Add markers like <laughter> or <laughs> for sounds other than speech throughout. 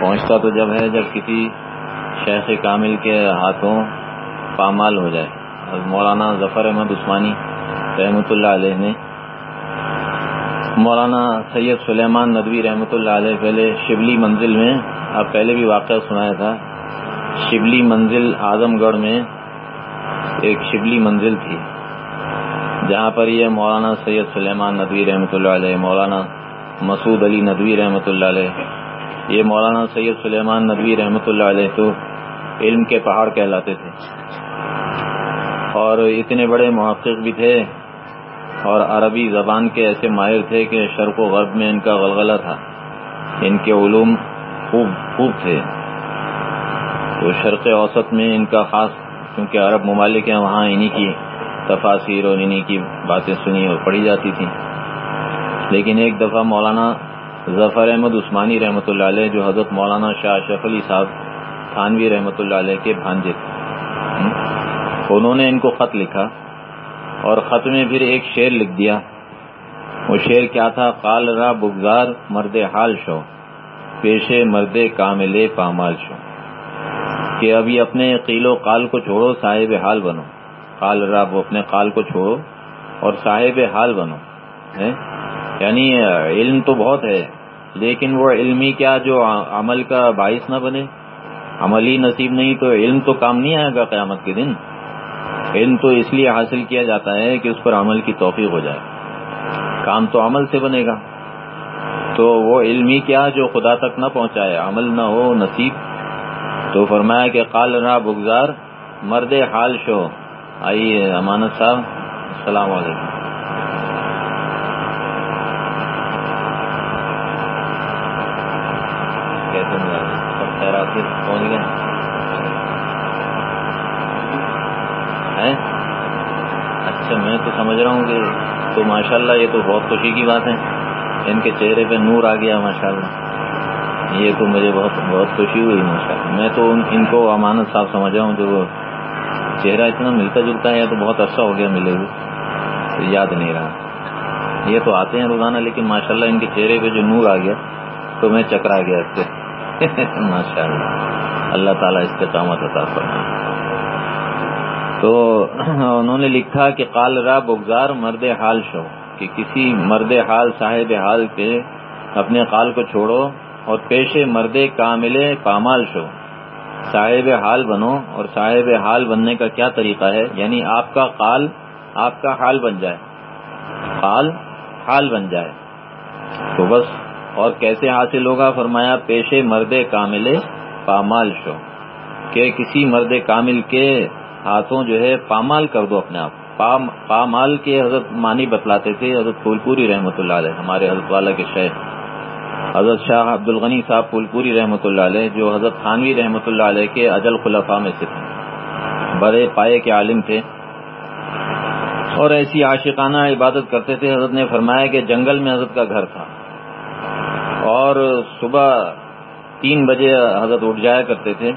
پہنچتا تو جب ہے جب کسی شیخ کامل کے ہاتھوں پامال ہو جائے۔ اور مولانا ظفر احمد عثمانی رحمۃ اللہ علیہ نے، مولانا سید سلیمان ندوی رحمۃ اللہ علیہ پہلے شبلی منزل میں اب پہلے بھی واقعہ سنایا تھا، شبلی منزل اعظم گڑھ میں ایک شبلی منزل تھی، جہاں پر یہ مولانا سید سلیمان ندوی رحمۃ اللہ علیہ، مولانا مسعود علی ندوی رحمۃ اللہ علیہ یہ مولانا سید سلیمان ندوی رحمۃ اللہ علیہ تو علم کے پہاڑ کہلاتے تھے۔ اور اتنے بڑے محقق بھی تھے اور عربی زبان کے ایسے ماہر تھے کہ شرق و غرب میں ان کا غلغلہ تھا۔ ان کے علوم خوب خوب تھے۔ تو شرق اوسط میں ان کا خاص، کیونکہ عرب ممالک ہیں، وہاں انہی کی تفاصیر اور انہی کی باتیں سنی اور پڑھی جاتی تھیں۔ لیکن ایک دفعہ مولانا ظفر احمد عثمانی رحمۃ اللہ علیہ، جو حضرت مولانا شاہ اشرف علی صاحب تھانوی رحمۃ اللہ علیہ کے بھانجے تھے۔ انہوں نے ان کو خط لکھا اور خط میں پھر ایک شعر لکھ دیا۔ وہ شعر کیا تھا؟ قال را بگزار مرد حال شو، پیشے مرد کامل پامال شو۔ کہ ابھی اپنے قیل و قال کو چھوڑو، صاحب حال بنو۔ قال را، وہ اپنے قال کو چھوڑو اور صاحب حال بنو۔ یعنی علم تو بہت ہے۔ لیکن وہ علمی کیا جو عمل کا باعث نہ بنے؟ عملی نصیب نہیں، تو علم تو کام نہیں آئے گا قیامت کے دن۔ علم تو اس لیے حاصل کیا جاتا ہے کہ اس پر عمل کی توفیق ہو جائے۔ کام تو عمل سے بنے گا۔ تو وہ علم ہی کیا جو خدا تک نہ پہنچائے، عمل نہ ہو، نصیب۔ تو فرمایا کہ قال را بگزار مرد حال شو۔ آئیے، امانت صاحب، السلام علیکم کیسے سب خیرات پہنچ گئے اچھا میں تو سمجھ رہا ہوں کہ تو ماشاءاللہ یہ تو بہت خوشی کی بات ہے۔ ان کے چہرے پہ نور آ گیا ماشاءاللہ۔ یہ تو مجھے بہت بہت خوشی ہوئی ماشاءاللہ۔ میں تو ان کو امانت صاحب سمجھ رہا ہوں جو چہرہ اتنا ملتا جلتا ہے تو بہت عرصہ ہو گیا ملے ہوئے۔ یاد نہیں رہا۔ یہ تو آتے ہیں روزانہ، لیکن ماشاءاللہ ان کے چہرے پہ جو نور آ گیا، تو میں چکرا گیا اس سے <laughs> ماشاء اللہ اللہ تعالیٰ اس کے قامت عطا فرمائے۔ تو انہوں نے لکھا کہ قال را بگزار مرد حال شو، کہ کسی مرد حال صاحب حال کے اپنے قال کو چھوڑو اور پیش مرد کامل پامال شو۔ صاحب حال بنو اور صاحب حال بننے کا کیا طریقہ ہے؟ یعنی آپ کا قال آپ کا حال بن جائے۔ قال حال بن جائے۔ تو بس، اور کیسے حاصل ہوگا؟ فرمایا، پیش مرد کامل پامال شو، کہ کسی مرد کامل کے ہاتھوں جو ہے پامال کر دو اپنے آپ۔ پامال کے حضرت مانی بتلاتے تھے، حضرت پھول پوری رحمۃ اللہ علیہ، ہمارے حضرت والا کے شہر حضرت شاہ عبد الغنی صاحب پھول پوری رحمۃ اللہ علیہ، جو حضرت خانوی رحمۃ اللہ علیہ کے اجل خلفاء میں سے تھے۔ بڑے پائے کے عالم تھے۔ اور ایسی عاشقانہ عبادت کرتے تھے، حضرت نے فرمایا کہ جنگل میں حضرت کا گھر تھا۔ اور صبح تین بجے حضرت اٹھ جایا کرتے تھے۔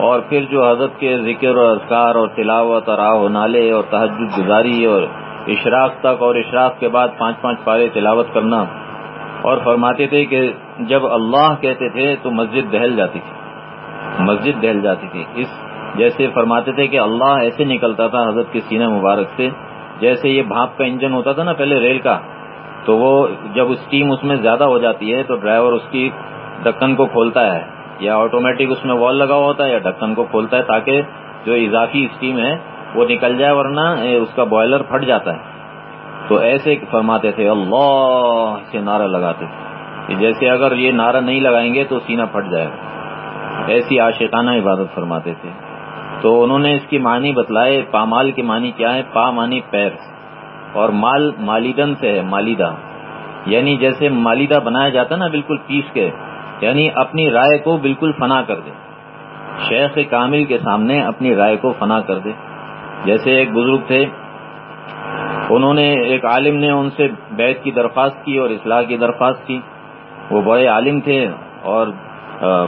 اور پھر جو حضرت کے ذکر اور اذکار اور تلاوت اور آہ و نالے اور تحجد گزاری اور اشراق تک اور اشراق کے بعد پانچ پانچ پارے تلاوت کرنا اور فرماتے تھے کہ جب اللہ کہتے تھے تو مسجد دہل جاتی تھی۔ مسجد دہل جاتی تھی۔ اس جیسے فرماتے تھے کہ اللہ ایسے نکلتا تھا حضرت کے سینہ مبارک سے جیسے یہ بھاپ کا انجن ہوتا تھا نا پہلے ریل کا۔ تو وہ جب اسٹیم اس میں زیادہ ہو جاتی ہے تو ڈرائیور اس کی ڈکن کو کھولتا ہے۔ یا آٹومیٹک اس میں وال لگا ہوا ہوتا ہے یا ڈھکن کو کھولتا ہے تاکہ جو اضافی اسٹیم ہے وہ نکل جائے ورنہ اس کا بوائلر پھٹ جاتا ہے۔ تو ایسے فرماتے تھے، اللہ سے نعرہ لگاتے تھے جیسے اگر یہ نعرہ نہیں لگائیں گے تو سینہ پھٹ جائے گا۔ ایسی عاشقانہ عبادت فرماتے تھے۔ تو انہوں نے اس کی معنی بتلائے پامال کی معنی کیا ہے؟ پا معنی پیر۔ اور مال مالیدن سے ہے، مالیدہ۔ یعنی جیسے مالیدہ بنایا جاتا ہے نا، بالکل پیس کے یعنی اپنی رائے کو بالکل فنا کر دے۔ شیخ کامل کے سامنے اپنی رائے کو فنا کر دے۔ جیسے ایک بزرگ تھے، انہوں نے ایک عالم نے ان سے بیت کی درخواست کی اور اصلاح کی درخواست کی۔ وہ بڑے عالم تھے اور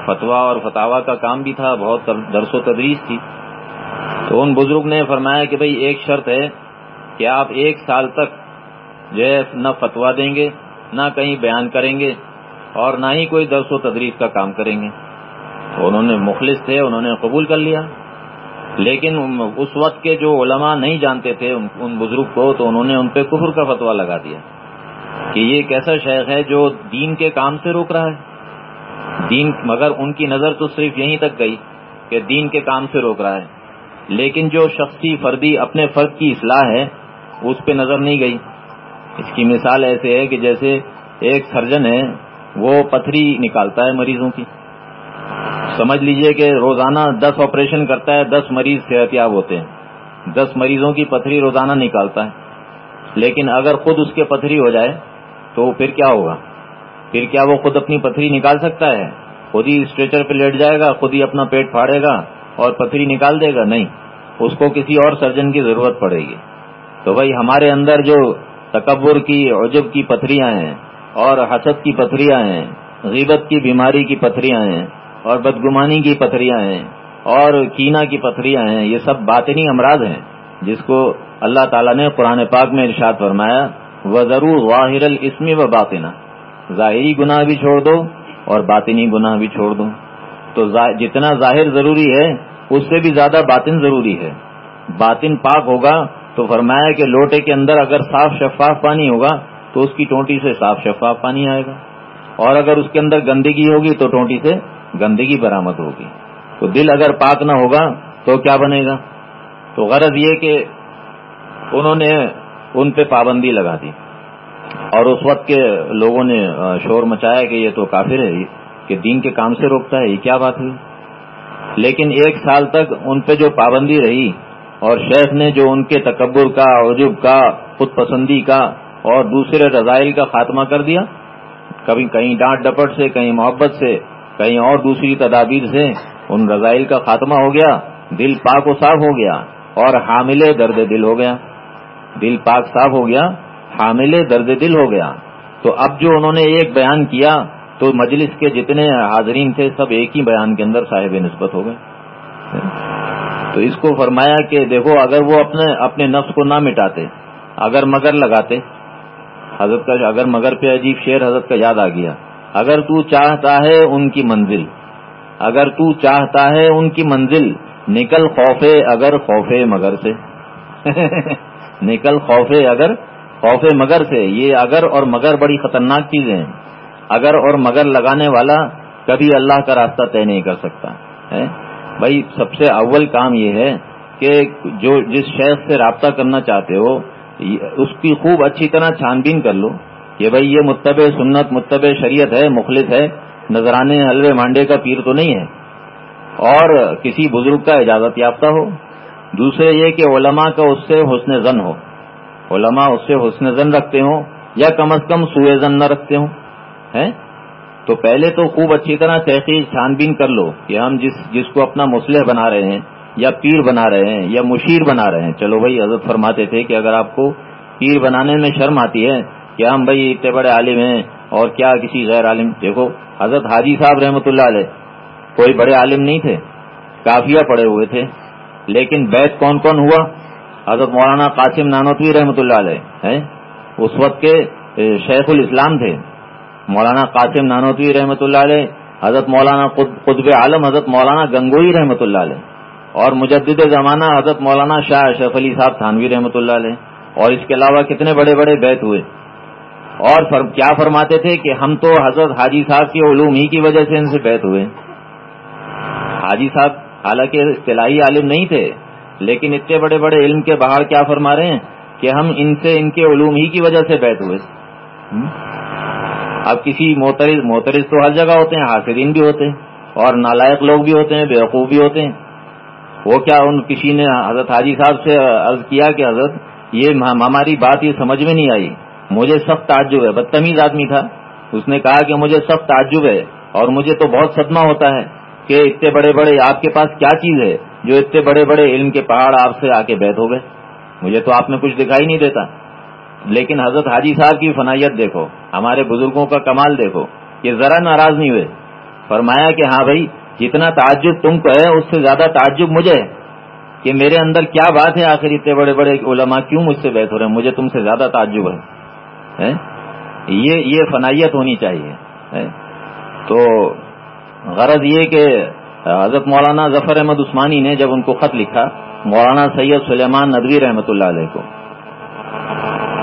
فتوا اور فتوا کا کام بھی تھا، بہت درس و تدریس تھی۔ تو ان بزرگ نے فرمایا کہ بھئی ایک شرط ہے کہ آپ ایک سال تک جو ہے نہ فتوا دیں گے، نہ کہیں بیان کریں گے۔ اور نہ ہی کوئی درس و تدریس کا کام کریں گے۔ انہوں نے مخلص تھے، انہوں نے قبول کر لیا۔ لیکن اس وقت کے جو علماء نہیں جانتے تھے، ان بزرگ کو، تو انہوں نے ان پہ کفر کا فتوا لگا دیا کہ یہ ایک ایسا شیخ ہے جو دین کے کام سے روک رہا ہے۔ دین مگر ان کی نظر تو صرف یہیں تک گئی کہ دین کے کام سے روک رہا ہے۔ لیکن جو شخصی فردی اپنے فرد کی اصلاح ہے، اس پہ نظر نہیں گئی۔ اس کی مثال ایسے ہے کہ جیسے ایک سرجن ہے وہ پتھری نکالتا ہے مریضوں کی۔ سمجھ لیجیے کہ روزانہ دس آپریشن کرتا ہے، دس مریض صحت یاب ہوتے ہیں۔ دس مریضوں کی پتھری روزانہ نکالتا ہے۔ لیکن اگر خود اس کے پتھری ہو جائے تو پھر کیا ہوگا؟ پھر کیا وہ خود اپنی پتھری نکال سکتا ہے؟ خود ہی اسٹریچر پہ لیٹ جائے گا، خود ہی اپنا پیٹ پھاڑے گا اور پتھری نکال دے گا؟ نہیں، اس کو کسی اور سرجن کی ضرورت پڑے گی۔ تو بھائی، ہمارے اندر جو تکبر کی، عجب کی پتھریاں ہیں اور حسد کی پتھریاں ہیں، غیبت کی، بیماری کی پتھریاں ہیں، اور بدگمانی کی پتھریاں ہیں، اور کینا کی پتھریاں ہیں، یہ سب باطنی امراض ہیں، جس کو اللہ تعالیٰ نے قرآن پاک میں ارشاد فرمایا وہ ضرور واہر السمی و باطنا ظاہری گناہ بھی چھوڑ دو اور باطنی گناہ بھی چھوڑ دو۔ تو جتنا ظاہر ضروری ہے، اس سے بھی زیادہ باطن ضروری ہے۔ باطن پاک ہوگا تو فرمایا کہ لوٹے کے اندر اگر صاف شفاف پانی ہوگا تو اس کی ٹونٹی سے صاف شفاف پانی آئے گا۔ اور اگر اس کے اندر گندگی ہوگی تو ٹونٹی سے گندگی برامد ہوگی۔ تو دل اگر پاک نہ ہوگا تو کیا بنے گا؟ تو غرض یہ کہ انہوں نے ان پہ پابندی لگا دی۔ اور اس وقت کے لوگوں نے شور مچایا کہ یہ تو کافر ہے، کہ دین کے کام سے روکتا ہے، یہ کیا بات ہوئی؟ لیکن ایک سال تک ان پہ جو پابندی رہی اور شیخ نے جو ان کے تکبر کا، عجب کا، خود پسندی کا اور دوسرے رضائل کا خاتمہ کر دیا۔ کبھی کہیں ڈانٹ ڈپٹ سے، کہیں محبت سے، کہیں اور دوسری تدابیر سے ان رضائل کا خاتمہ ہو گیا۔ دل پاک و صاف ہو گیا اور حامل درد دل ہو گیا۔ دل پاک صاف ہو گیا، حامل درد دل ہو گیا۔ تو اب جو انہوں نے ایک بیان کیا، تو مجلس کے جتنے حاضرین تھے، سب ایک ہی بیان کے اندر صاحب نسبت ہو گئے۔ تو اس کو فرمایا کہ دیکھو، اگر وہ اپنے اپنے نفس کو نہ مٹاتے، اگر مگر لگاتے حضرت کا اگر مگر پہ عجیب شیر حضرت کا یاد آ گیا۔ اگر تو چاہتا ہے ان کی منزل، اگر تو چاہتا ہے ان کی منزل، نکل خوفے اگر خوفے مگر سے۔ <laughs> نکل خوفے اگر خوف مگر سے۔ یہ اگر اور مگر بڑی خطرناک چیزیں ہیں۔ اگر اور مگر لگانے والا کبھی اللہ کا راستہ طے نہیں کر سکتا۔ ہے بھائی، سب سے اول کام یہ ہے کہ جو جس شہر سے رابطہ کرنا چاہتے ہو اس کی خوب اچھی طرح چھان بین کر لو کہ بھائی یہ متبع سنت، متبع شریعت ہے، مخلص ہے نذرانے حلوے مانڈے کا پیر تو نہیں ہے۔ اور کسی بزرگ کا اجازت یافتہ ہو۔ دوسرے یہ کہ علماء کا اس سے حسن زن ہو۔ علماء اس سے حسن زن رکھتے ہوں یا کم از کم سوئے زن نہ رکھتے ہوں۔ تو پہلے تو خوب اچھی طرح تحقیق چھان بین کر لو کہ ہم جس جس کو اپنا مسلح بنا رہے ہیں۔ یا پیر بنا رہے ہیں یا مشیر بنا رہے ہیں۔ چلو بھائی، حضرت فرماتے تھے کہ اگر آپ کو پیر بنانے میں شرم آتی ہے کہ ہم بھائی اتنے بڑے عالم ہیں اور کیا کسی غیر عالم؟ دیکھو، حضرت حاجی صاحب رحمۃ اللہ علیہ کوئی بڑے عالم نہیں تھے، کافیہ پڑے ہوئے تھے۔ لیکن بیت کون کون ہوا؟ حضرت مولانا قاسم نانوتوی رحمۃ اللہ علیہ اس وقت کے شیخ الاسلام تھے۔ مولانا قاسم نانوتوی رحمۃ اللہ علیہ، حضرت مولانا قطب عالم، حضرت مولانا گنگوئی رحمۃ اللہ علیہ۔ اور مجدد زمانہ حضرت مولانا شاہ اشرف علی صاحب تھانوی رحمۃ اللہ علیہ، اور اس کے علاوہ کتنے بڑے بڑے بیت ہوئے۔ اور کیا فرماتے تھے کہ ہم تو حضرت حاجی صاحب کی علوم ہی کی وجہ سے ان سے بیت ہوئے۔ حاجی صاحب حالانکہ اصطلاحی عالم نہیں تھے، لیکن اتنے بڑے بڑے علم کے باہر کیا فرما رہے ہیں کہ ہم ان سے، ان کے علوم ہی کی وجہ سے بیت ہوئے۔ اب کسی محترز محترز تو ہر جگہ ہوتے ہیں حاصرین بھی ہوتے ہیں، اور نالائق لوگ بھی ہوتے ہیں بیوقوف بھی ہوتے ہیں۔ وہ کیا ان کسی نے حضرت حاجی صاحب سے عرض کیا کہ حضرت یہ ہماری بات یہ سمجھ میں نہیں آئی۔ مجھے سخت تعجب ہے۔ بدتمیز آدمی تھا۔ اس نے کہا کہ مجھے سخت تعجب ہے اور مجھے تو بہت صدمہ ہوتا ہے کہ اتنے بڑے بڑے آپ کے پاس کیا چیز ہے جو اتنے بڑے بڑے علم کے پہاڑ آپ سے آ کے بیت ہو گئے۔ مجھے تو آپ میں کچھ دکھائی نہیں دیتا۔ لیکن حضرت حاجی صاحب کی فنائیت دیکھو۔ ہمارے بزرگوں کا کمال دیکھو یہ ذرا ناراض نہیں ہوئے۔ فرمایا کہ ہاں بھائی جتنا تعجب تم کو ہے، اس سے زیادہ تعجب مجھے ہے کہ میرے اندر کیا بات ہے آخر اتنے بڑے بڑے علماء کیوں مجھ سے بیت ہو رہے ہیں؟ مجھے تم سے زیادہ تعجب ہے۔ یہ یہ فنائیت ہونی چاہیے۔ تو غرض یہ کہ حضرت مولانا ظفر احمد عثمانی نے جب ان کو خط لکھا، مولانا سید سلیمان ندوی رحمۃ اللہ علیہ کو۔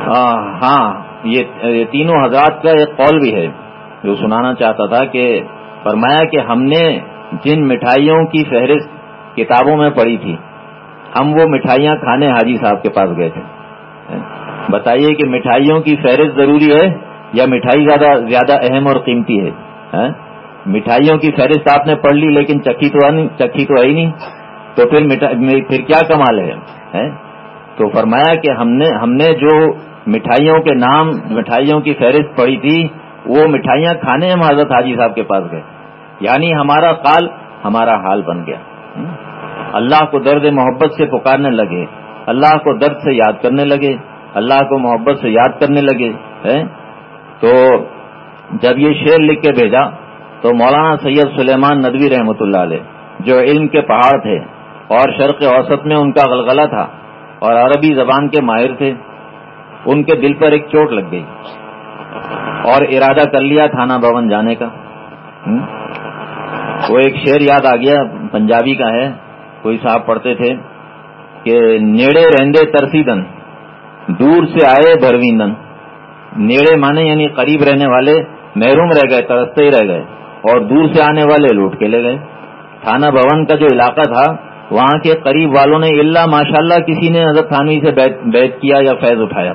ہاں, ہاں، یہ تینوں حضرات کا ایک قول بھی ہے۔ جو سنانا چاہتا تھا کہ فرمایا کہ ہم نے جن مٹھائیوں کی فہرست کتابوں میں پڑھی تھی، ہم وہ مٹھائیاں کھانے حاجی صاحب کے پاس گئے تھے۔ بتائیے کہ مٹھائیوں کی فہرست ضروری ہے یا مٹھائی زیادہ زیادہ اہم اور قیمتی ہے؟ ہاں؟ مٹھائیوں کی فہرست آپ نے پڑھ لی لیکن چکی تو چکی تو ہے ہی نہیں، تو پھر پھر کیا کمال ہے؟ ہاں؟ تو فرمایا کہ ہم نے ہم نے جو مٹھائیوں کے نام مٹھائیوں کی فہرست پڑھی تھی، وہ مٹھائیاں کھانے ہم حضرت حاجی صاحب کے پاس گئے۔ یعنی ہمارا قال ہمارا حال بن گیا۔ اللہ کو درد محبت سے پکارنے لگے، اللہ کو درد سے یاد کرنے لگے، اللہ کو محبت سے یاد کرنے لگے تو جب یہ شعر لکھ کے بھیجا، تو مولانا سید سلیمان ندوی رحمۃ اللہ علیہ، جو علم کے پہاڑ تھے اور شرق اوسط میں ان کا غلغلہ تھا اور عربی زبان کے ماہر تھے، ان کے دل پر ایک چوٹ لگ گئی اور ارادہ کر لیا تھانہ بھون جانے کا۔ وہ ایک شعر یاد آ گیا، پنجابی کا ہے، کوئی صاحب پڑھتے تھے کہ نیڑے رہندے ترسیدن دور سے آئے بھرویندن نیڑے مانے یعنی قریب رہنے والے، محروم رہ گئے، ترستے ہی رہ گئے، اور دور سے آنے والے لوٹ کے لے گئے۔ تھانہ بھون کا جو علاقہ تھا، وہاں کے قریب والوں نے اللہ ماشاء اللہ کسی نے حضرت تھانوی سے بیت کیا یا فیض اٹھایا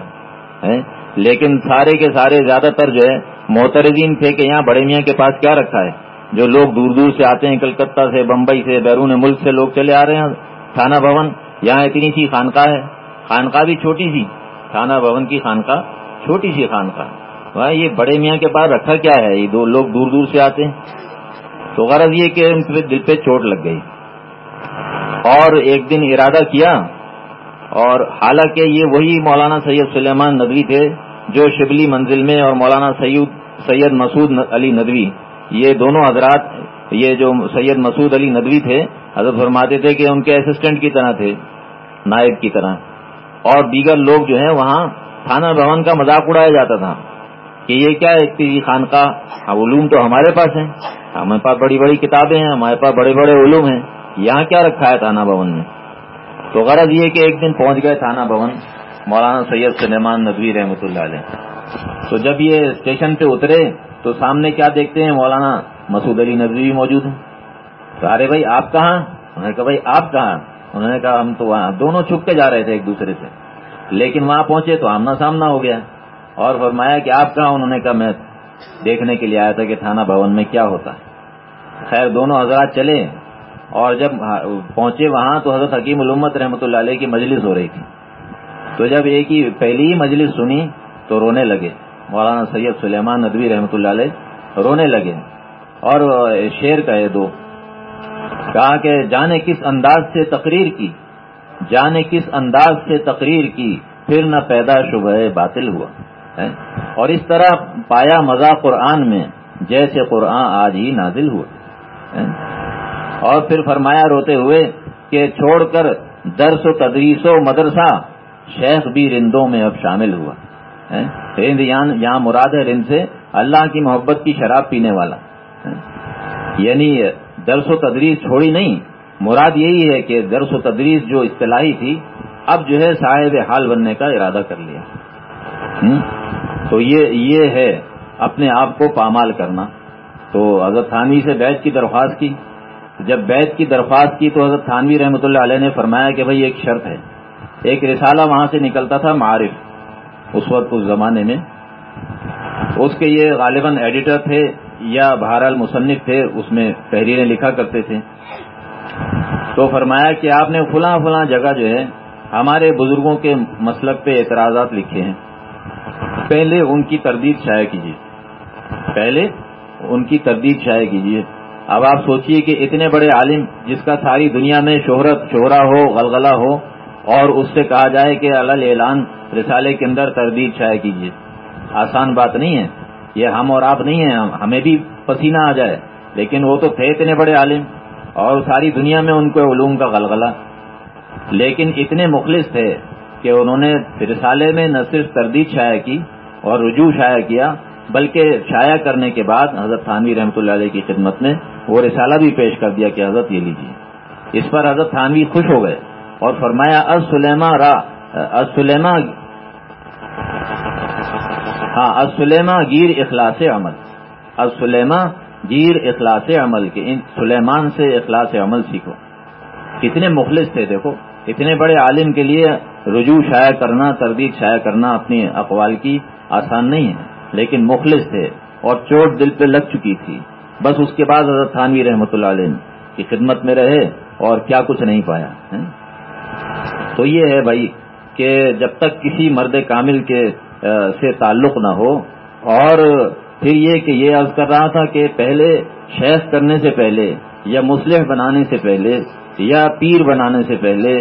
لیکن سارے کے سارے زیادہ تر جو ہے محترزین تھے کہ یہاں بڑے میاں کے پاس کیا رکھا ہے؟ جو لوگ دور دور سے آتے ہیں کلکتہ سے، بمبئی سے، بیرون ملک سے لوگ چلے آ رہے ہیں، تھانہ بھون، یہاں اتنی سی خانقاہ ہے۔ خانقاہ بھی چھوٹی سی۔ تھانہ بھون کی خانقاہ، چھوٹی سی خانقاہ۔ وہاں یہ بڑے میاں کے پاس رکھا کیا ہے؟ یہ دو لوگ دور دور سے آتے ہیں۔ تو غرض یہ کہ ان کے دل پہ چوٹ لگ گئی۔ اور ایک دن ارادہ کیا، اور حالانکہ یہ وہی مولانا سید سلیمان ندوی تھے جو شبلی منزل میں، اور مولانا سید سید مسعود علی ندوی یہ دونوں حضرات، یہ جو سید مسعود علی ندوی تھے، حضرت فرماتے تھے کہ ان کے اسسٹنٹ کی طرح تھے، نائب کی طرح۔ اور دیگر لوگ جو ہیں، وہاں تھانہ بھون کا مذاق اڑایا جاتا تھا کہ یہ کیا ہے خان کا علوم تو ہمارے پاس ہیں۔ ہاں، ہمارے پاس بڑی بڑی کتابیں ہیں، ہمارے پاس بڑے بڑے علوم ہیں۔ یہاں کیا رکھا ہے تھانہ بھون میں تو غرض یہ کہ ایک دن پہنچ گئے تھانہ بھون، مولانا سید سلیمان ندوی رحمۃ اللہ علیہ۔ تو جب یہ اسٹیشن پہ اترے تو سامنے کیا دیکھتے ہیں؟ مولانا مسعود علی ندوی بھی موجود ہیں۔ تو ارے بھائی، آپ کہاں؟ انہوں نے کہا، بھائی، آپ کہاں؟ انہوں نے کہا، ہم تو وہاں دونوں چھپ کے جا رہے تھے ایک دوسرے سے۔ لیکن وہاں پہنچے تو آمنا سامنا ہو گیا۔ اور فرمایا کہ آپ کہاں؟ انہوں نے کہا، میں دیکھنے کے لیے آیا تھا کہ تھانہ بھون میں کیا ہوتا ہے۔ خیر، دونوں حضرات چلے۔ اور جب پہنچے وہاں تو حضرت حکیم علومت رحمۃ اللہ علیہ کی مجلس ہو رہی تھی۔ تو جب ایک ہی پہلی ہی مجلس سنی تو رونے لگے۔ مولانا سید سلیمان ندوی رحمۃ اللہ علیہ رونے لگے اور شیر کہے دو۔ کہا کہ جانے کس انداز سے تقریر کی جانے کس انداز سے تقریر کی، پھر نہ پیدا شبہ باطل ہوا۔ اور اس طرح پایا مزہ قرآن میں، جیسے قرآن آج ہی نازل ہوا۔ اور پھر فرمایا روتے ہوئے کہ چھوڑ کر درس و تدریس و مدرسہ شیخ بھی رندوں میں اب شامل ہوا۔ رند یہاں مراد ہے رند سے اللہ کی محبت کی شراب پینے والا یعنی درس و تدریس چھوڑی نہیں، مراد یہی ہے کہ درس و تدریس جو اصطلاحی تھی، اب جو ہے صاحب حال بننے کا ارادہ کر لیا۔ تو یہ یہ ہے اپنے آپ کو پامال کرنا۔ تو حضرت تھانوی سے بیچ کی درخواست کی۔ جب بیت کی درخواست کی تو حضرت تھانوی رحمۃ اللہ علیہ نے فرمایا کہ بھائی ایک شرط ہے۔ ایک رسالہ وہاں سے نکلتا تھا معارف۔ اس وقت، اس زمانے میں۔ اس کے یہ غالباً ایڈیٹر تھے یا بہرحال مصنف تھے، اس میں تحریریں لکھا کرتے تھے۔ تو فرمایا کہ آپ نے فلاں فلاں جگہ جو ہے، ہمارے بزرگوں کے مسلک پہ اعتراضات لکھے ہیں۔ پہلے ان کی تردید شائع کیجیے۔ پہلے ان کی تردید شائع کیجیے۔ اب آپ سوچئے کہ اتنے بڑے عالم جس کا ساری دنیا میں شہرت شہرا ہو، غلغلہ ہو اور اس سے کہا جائے کہ اللہ اعلان رسالے کے اندر تردید شائع کیجیے۔ آسان بات نہیں ہے۔ یہ ہم اور آپ نہیں ہیں ہمیں بھی پسینہ آ جائے۔ لیکن وہ تو تھے اتنے بڑے عالم اور ساری دنیا میں ان کو علوم کا غلغلہ۔ لیکن اتنے مخلص تھے کہ انہوں نے رسالے میں نہ صرف تردید شائع کی اور رجوع شائع کیا، بلکہ شائع کرنے کے بعد حضرت تھانوی رحمۃ اللہ علیہ کی خدمت میں وہ رسالہ بھی پیش کر دیا کہ حضرت یہ لیجیے۔ اس پر حضرت تھانوی خوش ہو گئے۔ اور فرمایا، از سلیما را، از سلیما ہاں از سلیما گیر اخلاص عمل، از سلیما گیر اخلاص عمل کے ان سلیمان سے اخلاص عمل سیکھو۔ کتنے مخلص تھے، دیکھو، اتنے بڑے عالم کے لیے رجوع شائع کرنا، تردید شائع کرنا اپنی اقوال کی آسان نہیں ہے، لیکن مخلص تھے اور چوٹ دل پہ لگ چکی تھی۔ بس اس کے بعد حضرت تھانوی رحمۃ اللہ علیہ کی خدمت میں رہے اور کیا کچھ نہیں پایا تو یہ ہے بھائی کہ جب تک کسی مرد کامل کے سے تعلق نہ ہو، اور پھر یہ کہ یہ عرض کر رہا تھا کہ پہلے شیخ کرنے سے پہلے، یا مسلح بنانے سے پہلے، یا پیر بنانے سے پہلے،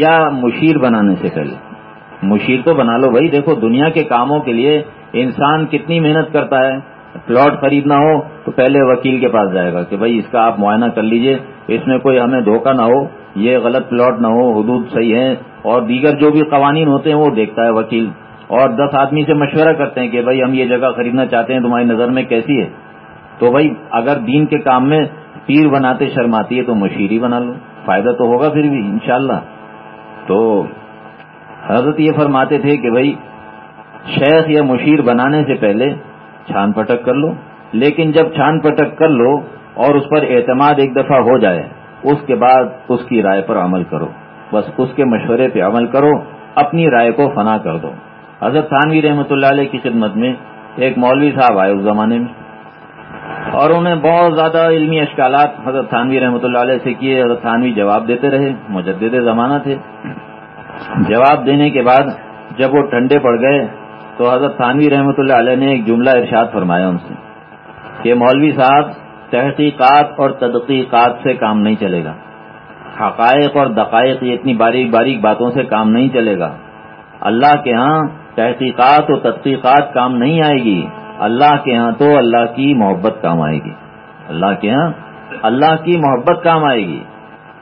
یا مشیر بنانے سے پہلے۔ مشیر تو بنا لو بھائی، دیکھو دنیا کے کاموں کے لیے انسان کتنی محنت کرتا ہے۔ پلاٹ خریدنا ہو تو پہلے وکیل کے پاس جائے گا کہ بھائی اس کا آپ معائنہ کر لیجیے، اس میں کوئی ہمیں دھوکہ نہ ہو۔ یہ غلط پلاٹ نہ ہو، حدود صحیح ہے اور دیگر جو بھی قوانین ہوتے ہیں وہ دیکھتا ہے وکیل۔ اور دس آدمی سے مشورہ کرتے ہیں کہ بھائی ہم یہ جگہ خریدنا چاہتے ہیں، تمہاری نظر میں کیسی ہے؟ تو بھائی اگر دین کے کام میں پیر بناتے شرماتی ہے تو مشیری بنا لو۔ فائدہ تو ہوگا پھر بھی، انشاءاللہ۔ تو حضرت یہ فرماتے تھے کہ بھائی شیخ یا مشیر بنانے سے پہلے چھان پٹک کر لو، لیکن جب چھان پٹک کر لو اور اس پر اعتماد ایک دفعہ ہو جائے اس کے بعد اس کی رائے پر عمل کرو۔ بس اس کے مشورے پہ عمل کرو، اپنی رائے کو فنا کر دو۔ حضرت تھانوی رحمۃ اللہ علیہ کی خدمت میں ایک مولوی صاحب آئے اس زمانے میں اور انہیں بہت زیادہ علمی اشکالات حضرت تھانوی رحمۃ اللہ علیہ سے کیے۔ حضرت تھانوی جواب دیتے رہے، مجدد زمانہ تھے۔ جواب دینے کے بعد جب وہ ٹھنڈے پڑ گئے تو حضرت تھانوی رحمۃ اللہ علیہ نے ایک جملہ ارشاد فرمایا ان سے کہ مولوی صاحب تحقیقات اور تدقیقات سے کام نہیں چلے گا۔ حقائق اور دقائق یہ اتنی باریک باریک باتوں سے کام نہیں چلے گا۔ اللہ کے ہاں تحقیقات و تحقیقات کام نہیں آئے گی۔ اللہ کے ہاں تو اللہ کی محبت کام آئے گی۔ اللہ کے ہاں اللہ کی محبت کام آئے گی۔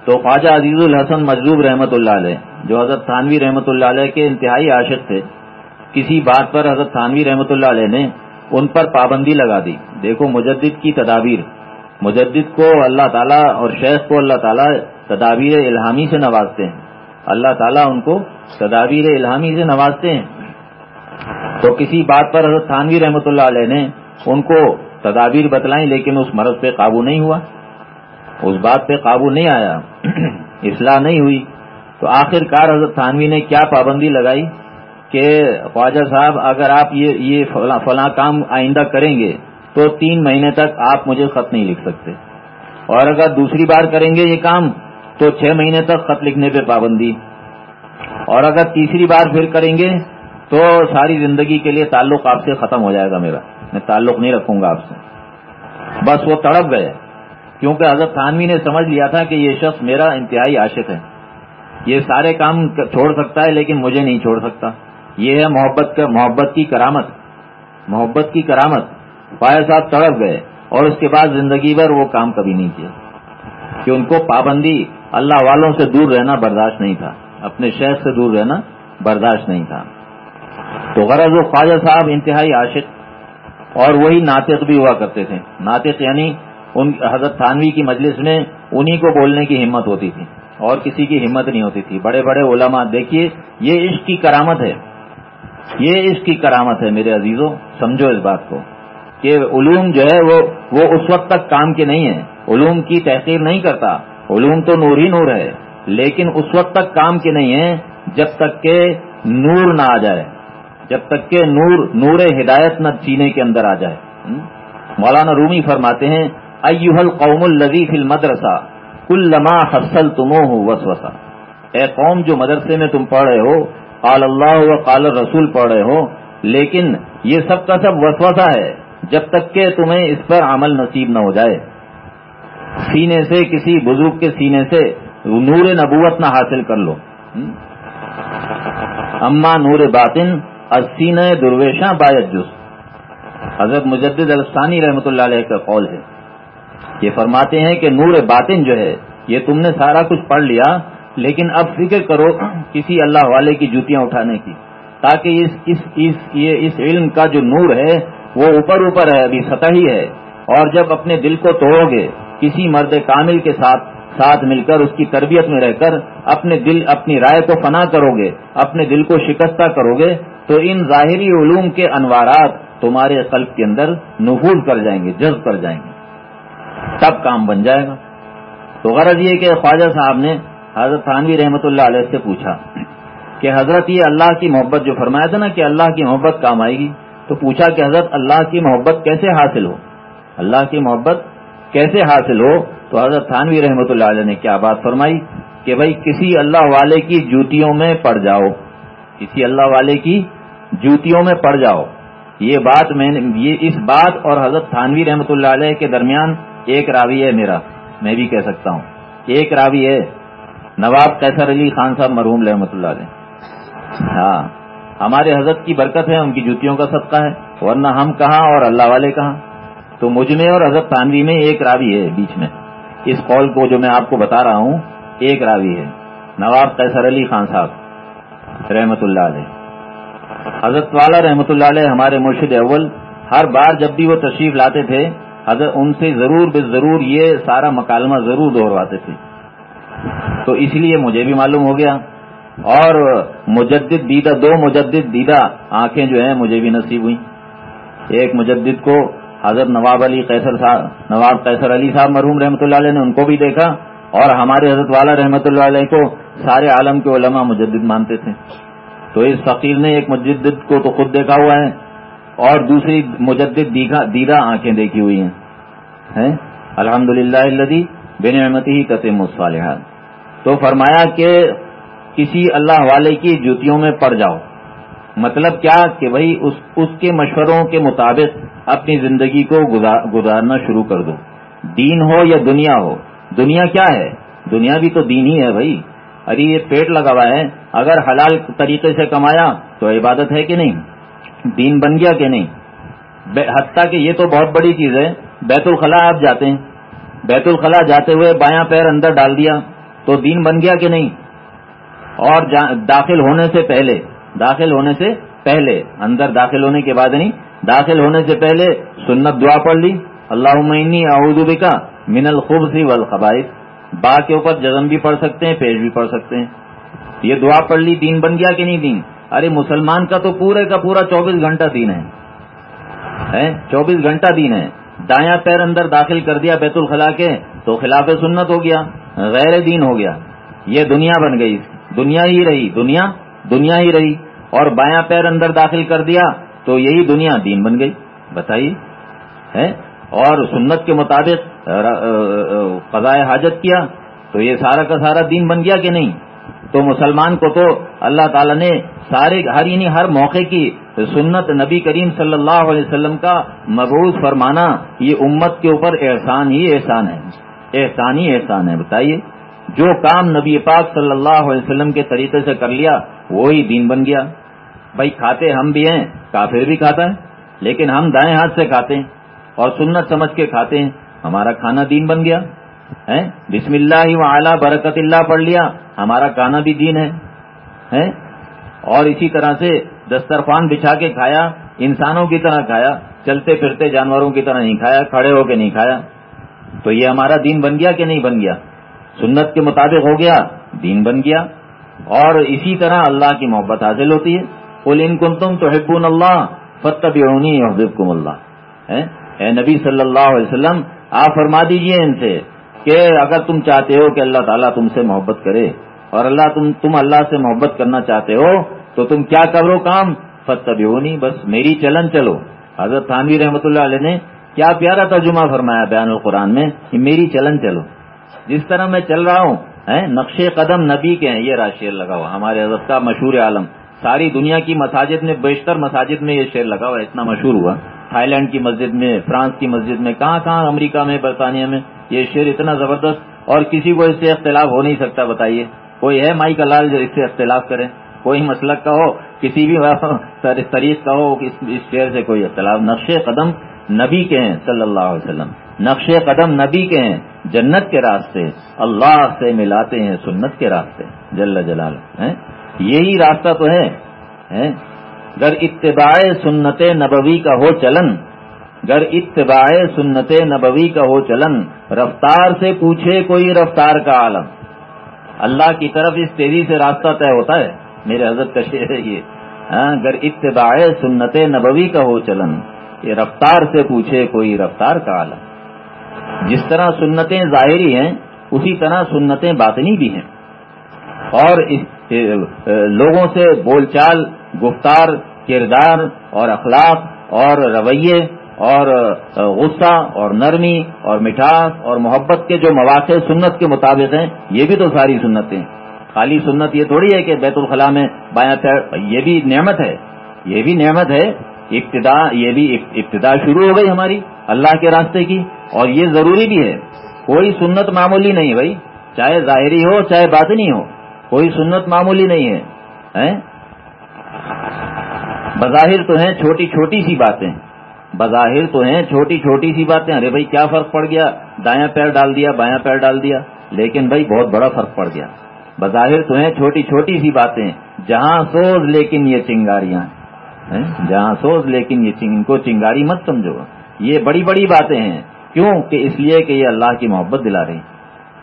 تو خواجہ عزیز الحسن مجروب رحمۃ اللہ علیہ، جو حضرت تھانوی رحمۃ اللہ علیہ کے انتہائی عاشق تھے، کسی بات پر حضرت تھانوی رحمۃ اللہ علیہ نے ان پر پابندی لگا دی۔ دیکھو مجدد کی تدابیر۔ مجدد کو اللہ تعالیٰ اور شیخ کو اللہ تعالیٰ تدابیر الہامی سے نوازتے ہیں۔ اللہ تعالیٰ ان کو تدابیر الہامی سے نوازتے ہیں۔ تو کسی بات پر حضرت تھانوی رحمۃ اللہ علیہ نے ان کو تدابیر بتلائیں، لیکن اس مرض پہ قابو نہیں ہوا۔ اس بات پہ قابو نہیں آیا۔ <clears throat> اصلاح نہیں ہوئی۔ تو آخر کار حضرت تھانوی نے کیا پابندی لگائی؟ کہ خواجہ صاحب، اگر آپ یہ یہ فلاں کام آئندہ کریں گے تو تین مہینے تک آپ مجھے خط نہیں لکھ سکتے۔ اور اگر دوسری بار کریں گے یہ کام تو چھ مہینے تک خط لکھنے پہ پابندی۔ اور اگر تیسری بار پھر کریں گے تو ساری زندگی کے لیے تعلق آپ سے ختم ہو جائے گا میرا۔ میں تعلق نہیں رکھوں گا آپ سے۔ بس وہ تڑپ گئے۔ کیونکہ حضرت تھانوی نے سمجھ لیا تھا کہ یہ شخص میرا انتہائی عاشق ہے۔ یہ سارے کام چھوڑ سکتا ہے لیکن مجھے نہیں چھوڑ سکتا۔ یہ ہے محبت کا محبت کی کرامت. محبت کی کرامت. پائے صاحب تڑپ گئے اور اس کے بعد زندگی بھر وہ کام کبھی نہیں کیا کہ ان کو پابندی اللہ والوں سے دور رہنا برداشت نہیں تھا. اپنے شہر سے دور رہنا برداشت نہیں تھا. تو غرض و خواجہ صاحب انتہائی عاشق اور وہی ناطق بھی ہوا کرتے تھے. ناطق یعنی ان حضرت تھانوی کی مجلس میں انہی کو بولنے کی ہمت ہوتی تھی اور کسی کی ہمت نہیں ہوتی تھی. بڑے بڑے علماء، دیکھیے، یہ عشق کی کرامت ہے. یہ عشق کی کرامت ہے میرے عزیزوں سمجھو اس بات کو کہ علوم جو ہے وہ وہ اس وقت تک کام کے نہیں ہے علوم کی تحقیر نہیں کرتا۔ علوم تو نور ہی نور ہے، لیکن اس وقت تک کام کے نہیں ہے جب تک کہ نور نہ آ جائے۔ جب تک کہ نور نور ہدایت نہ سینے کے اندر آ جائے۔ مولانا رومی فرماتے ہیں ایوہل قوم الزیف المدرسہ کل لما حسل تمو ہوں اے قوم، جو مدرسے میں تم پڑھ رہے ہو قال اللہ و قال رسول پڑھ رہے ہو، لیکن یہ سب کا سب وسوسا ہے، جب تک کہ تمہیں اس پر عمل نصیب نہ ہو جائے۔ سینے سے کسی بزرگ کے سینے سے نور نبوت نہ حاصل کر لو۔ اما نور باطن اسین درویشاں باعث جس حضرت مجدد السانی رحمۃ اللہ علیہ کا قول ہے۔ یہ فرماتے ہیں کہ نور باطن جو ہے، یہ تم نے سارا کچھ پڑھ لیا لیکن اب فکر کرو کسی اللہ والے کی جوتیاں اٹھانے کی تاکہ اس اس, اس, یہ اس علم کا جو نور ہے وہ اوپر اوپر ہے ابھی سطح ہی ہے۔ اور جب اپنے دل کو توڑو گے کسی مرد کامل کے ساتھ ساتھ مل کر اس کی تربیت میں رہ کر اپنے دل اپنی رائے کو فنا کرو گے اپنے دل کو شکستہ کرو گے تو ان ظاہری علوم کے انوارات تمہارے قلب کے اندر نفوذ کر جائیں گے جذب کر جائیں گے۔ تب کام بن جائے گا۔ تو غرض یہ کہ خواجہ صاحب نے حضرت خانوی رحمۃ اللہ علیہ سے پوچھا کہ حضرت یہ اللہ کی محبت جو فرمایا تھا نا کہ اللہ کی محبت کام آئے گی، تو پوچھا کہ حضرت اللہ کی محبت کیسے حاصل ہو؟ اللہ کی محبت کیسے حاصل ہو؟ تو حضرت تھانوی رحمۃ اللہ علیہ نے کیا بات فرمائی کہ بھائی کسی اللہ والے کی جوتیوں میں پڑ جاؤ، کسی اللہ والے کی جوتیوں میں پڑ جاؤ۔ یہ بات میں یہ اس بات اور حضرت تھانوی رحمۃ اللہ علیہ کے درمیان ایک راوی ہے میرا، میں بھی کہہ سکتا ہوں۔ ایک راوی ہے۔ نواب قیصر علی خان صاحب مرحوم رحمۃ اللہ علیہ۔ ہاں ہمارے حضرت کی برکت ہے، ان کی جوتیوں کا صدقہ ہے، ورنہ ہم کہاں اور اللہ والے کہاں؟ تو مجھ میں اور حضرت تانوی میں ایک راوی ہے بیچ میں۔ اس قول کو جو میں آپ کو بتا رہا ہوں، ایک راوی ہے، نواب قیصر علی خان صاحب، رحمت اللہ علیہ۔ حضرت والا رحمت اللہ علیہ ہمارے مرشد اول، ہر بار جب بھی وہ تشریف لاتے تھے، حضرت ان سے ضرور بے ضرور یہ سارا مکالمہ ضرور دوہرواتے تھے۔ تو اس لیے مجھے بھی معلوم ہو گیا۔ اور مجدد دیدہ، دو مجدد دیدہ آنکھیں جو ہیں مجھے بھی نصیب ہوئی ایک مجدد کو حضرت نواب علی قیصر صاحب، نواب قیصر علی صاحب مرحوم رحمۃ اللہ علیہ نے ان کو بھی دیکھا۔ اور ہمارے حضرت والا رحمۃ اللہ علیہ کو سارے عالم کے علماء مجدد مانتے تھے۔ تو اس فقیر نے ایک مجدد کو تو خود دیکھا ہوا ہے، اور دوسری مجدد دیدہ آنکھیں دیکھی ہوئی ہیں۔ الحمد للہ بن احمدی ہی قطم الصالحات۔ تو فرمایا کہ کسی اللہ والے کی جوتیوں میں پڑ جاؤ۔ مطلب کیا کہ بھائی اس اس کے مشوروں کے مطابق اپنی زندگی کو گزارنا شروع کر دو۔ دین ہو یا دنیا ہو، دنیا کیا ہے؟ دنیا بھی تو دین ہی ہے بھائی۔ ارے یہ پیٹ لگا ہوا ہے۔ اگر حلال طریقے سے کمایا تو عبادت ہے کہ نہیں؟ دین بن گیا کہ نہیں؟ حتیٰ کہ یہ تو بہت بڑی چیز ہے۔ بیت الخلاء آپ جاتے ہیں۔ بیت الخلاء جاتے ہوئے بایاں پیر اندر ڈال دیا تو دین بن گیا کہ نہیں؟ اور داخل ہونے سے پہلے، داخل ہونے سے پہلے، اندر داخل ہونے کے بعد نہیں، داخل ہونے سے پہلے سنت دعا پڑھ لی اللہ عمنی اعوذ کا من الخبث والخبائث۔ با کے اوپر جزم بھی پڑھ سکتے ہیں، پیش بھی پڑھ سکتے ہیں۔ یہ دعا پڑھ لی، دین بن گیا کہ نہیں دین؟ ارے مسلمان کا تو پورے کا پورا چوبیس گھنٹہ دین ہے۔ چوبیس گھنٹہ دین ہے۔ دایاں پیر اندر داخل کر دیا بیت الخلا کے تو خلاف سنت ہو گیا، غیر دین ہو گیا۔ یہ دنیا بن گئی، دنیا ہی رہی، دنیا دنیا ہی رہی۔ اور بایاں پیر اندر داخل کر دیا تو یہی دنیا دین بن گئی۔ بتائیے ہے اور سنت کے مطابق قضاء حاجت کیا تو یہ سارا کا سارا دین بن گیا کہ نہیں؟ تو مسلمان کو تو اللہ تعالی نے سارے ہر یعنی ہر موقع کی سنت نبی کریم صلی اللہ علیہ وسلم کا مبوض فرمانا یہ امت کے اوپر احسان ہی احسان ہے۔ احسان ہی احسان ہے، بتائیے۔ جو کام نبی پاک صلی اللہ علیہ وسلم کے طریقے سے کر لیا، وہی دین بن گیا۔ بھائی کھاتے ہم بھی ہیں، کافر بھی کھاتا ہے، لیکن ہم دائیں ہاتھ سے کھاتے ہیں اور سنت سمجھ کے کھاتے ہیں، ہمارا کھانا دین بن گیا۔ بسم اللہ ہی برکت اللہ پڑھ لیا، ہمارا کھانا بھی دین ہے اور اسی طرح سے دسترخوان بچھا کے کھایا، انسانوں کی طرح کھایا، چلتے پھرتے جانوروں کی طرح نہیں کھایا، کھڑے ہو کے نہیں کھایا۔ تو یہ ہمارا دین بن گیا کہ نہیں بن گیا؟ سنت کے مطابق ہو گیا، دین بن گیا۔ اور اسی طرح اللہ کی محبت حاصل ہوتی ہے۔ بول ان کن تم تو حکم اللہ فتح حضب اللہ۔ اے نبی صلی اللہ علیہ وسلم، آپ فرما دیجیے ان سے کہ اگر تم چاہتے ہو کہ اللہ تعالیٰ تم سے محبت کرے اور اللہ تم تم اللہ سے محبت کرنا چاہتے ہو تو تم کیا کرو کام؟ فتح بس میری چلن چلو۔ حضرت تھانوی رحمۃ اللہ علیہ نے کیا پیارا ترجمہ فرمایا بیان القرآن میں کہ میری چلن چلو۔ جس طرح میں چل رہا ہوں نقش قدم نبی کے ہیں، یہ راج شیر لگا ہوا، ہمارے حضرت کا مشہور عالم۔ ساری دنیا کی مساجد میں، بیشتر مساجد میں یہ شعر لگا ہوا اتنا مشہور ہوا۔ تھائی لینڈ کی مسجد میں، فرانس کی مسجد میں، کہاں کہاں، امریکہ میں، برطانیہ میں۔ یہ شعر اتنا زبردست اور کسی کو اس سے اختلاف ہو نہیں سکتا، بتائیے۔ کوئی ہے مائی کا لال جو اس سے اختلاف کرے؟ کوئی مسلک کا ہو، کسی بھی <laughs> تاریخ کا ہو اس شعر سے کوئی اختلاف۔ نقش قدم نبی کے ہیں صلی اللہ علیہ وسلم۔ نقش قدم نبی کے ہیں، جنت کے راستے۔ اللہ سے ملاتے ہیں سنت کے راستے۔ جل جلال۔ یہی راستہ تو ہے۔ گر اتباع سنت نبوی کا ہو چلن گر اتباع سنت نبوی کا ہو چلن، رفتار سے پوچھے کوئی رفتار کا عالم۔ اللہ کی طرف اس تیزی سے راستہ طے ہوتا ہے۔ میرے حضرت کا شعر ہے یہ۔ ہاں، گر اتباع سنت نبوی کا ہو چلن، یہ رفتار سے پوچھے کوئی رفتار کا عالم۔ جس طرح سنتیں ظاہری ہیں، اسی طرح سنتیں باطنی بھی ہیں۔ اور لوگوں سے بول چال، گفتار، کردار اور اخلاق اور رویے اور غصہ اور نرمی اور مٹھاس اور محبت کے جو مواقع سنت کے مطابق ہیں، یہ بھی تو ساری سنتیں خالی سنت یہ تھوڑی ہے کہ بیت الخلاء میں بایاں پیر یہ بھی نعمت ہے۔ یہ بھی نعمت ہے۔ ابتدا، یہ بھی ابتدا شروع ہو گئی ہماری اللہ کے راستے کی، اور یہ ضروری بھی ہے۔ کوئی سنت معمولی نہیں بھائی۔ چاہے ظاہری ہو، چاہے باطنی ہو، کوئی سنت معمولی نہیں ہے۔ بظاہر تو ہیں چھوٹی چھوٹی سی باتیں۔ بظاہر تو ہیں، چھوٹی چھوٹی سی باتیں۔ ارے بھائی، کیا فرق پڑ گیا؟ دایاں پیر ڈال دیا، بایاں پیر ڈال دیا۔ لیکن بھائی، بہت بڑا فرق پڑ گیا۔ بظاہر تو ہیں، چھوٹی چھوٹی سی باتیں۔ جہاں سوز لیکن یہ چنگاریاں۔ جہاں سوز لیکن یہ ان کو چنگاری مت سمجھو۔ یہ بڑی بڑی باتیں ہیں۔ کیوں؟ کہ اس لیے کہ یہ اللہ کی محبت دلا رہی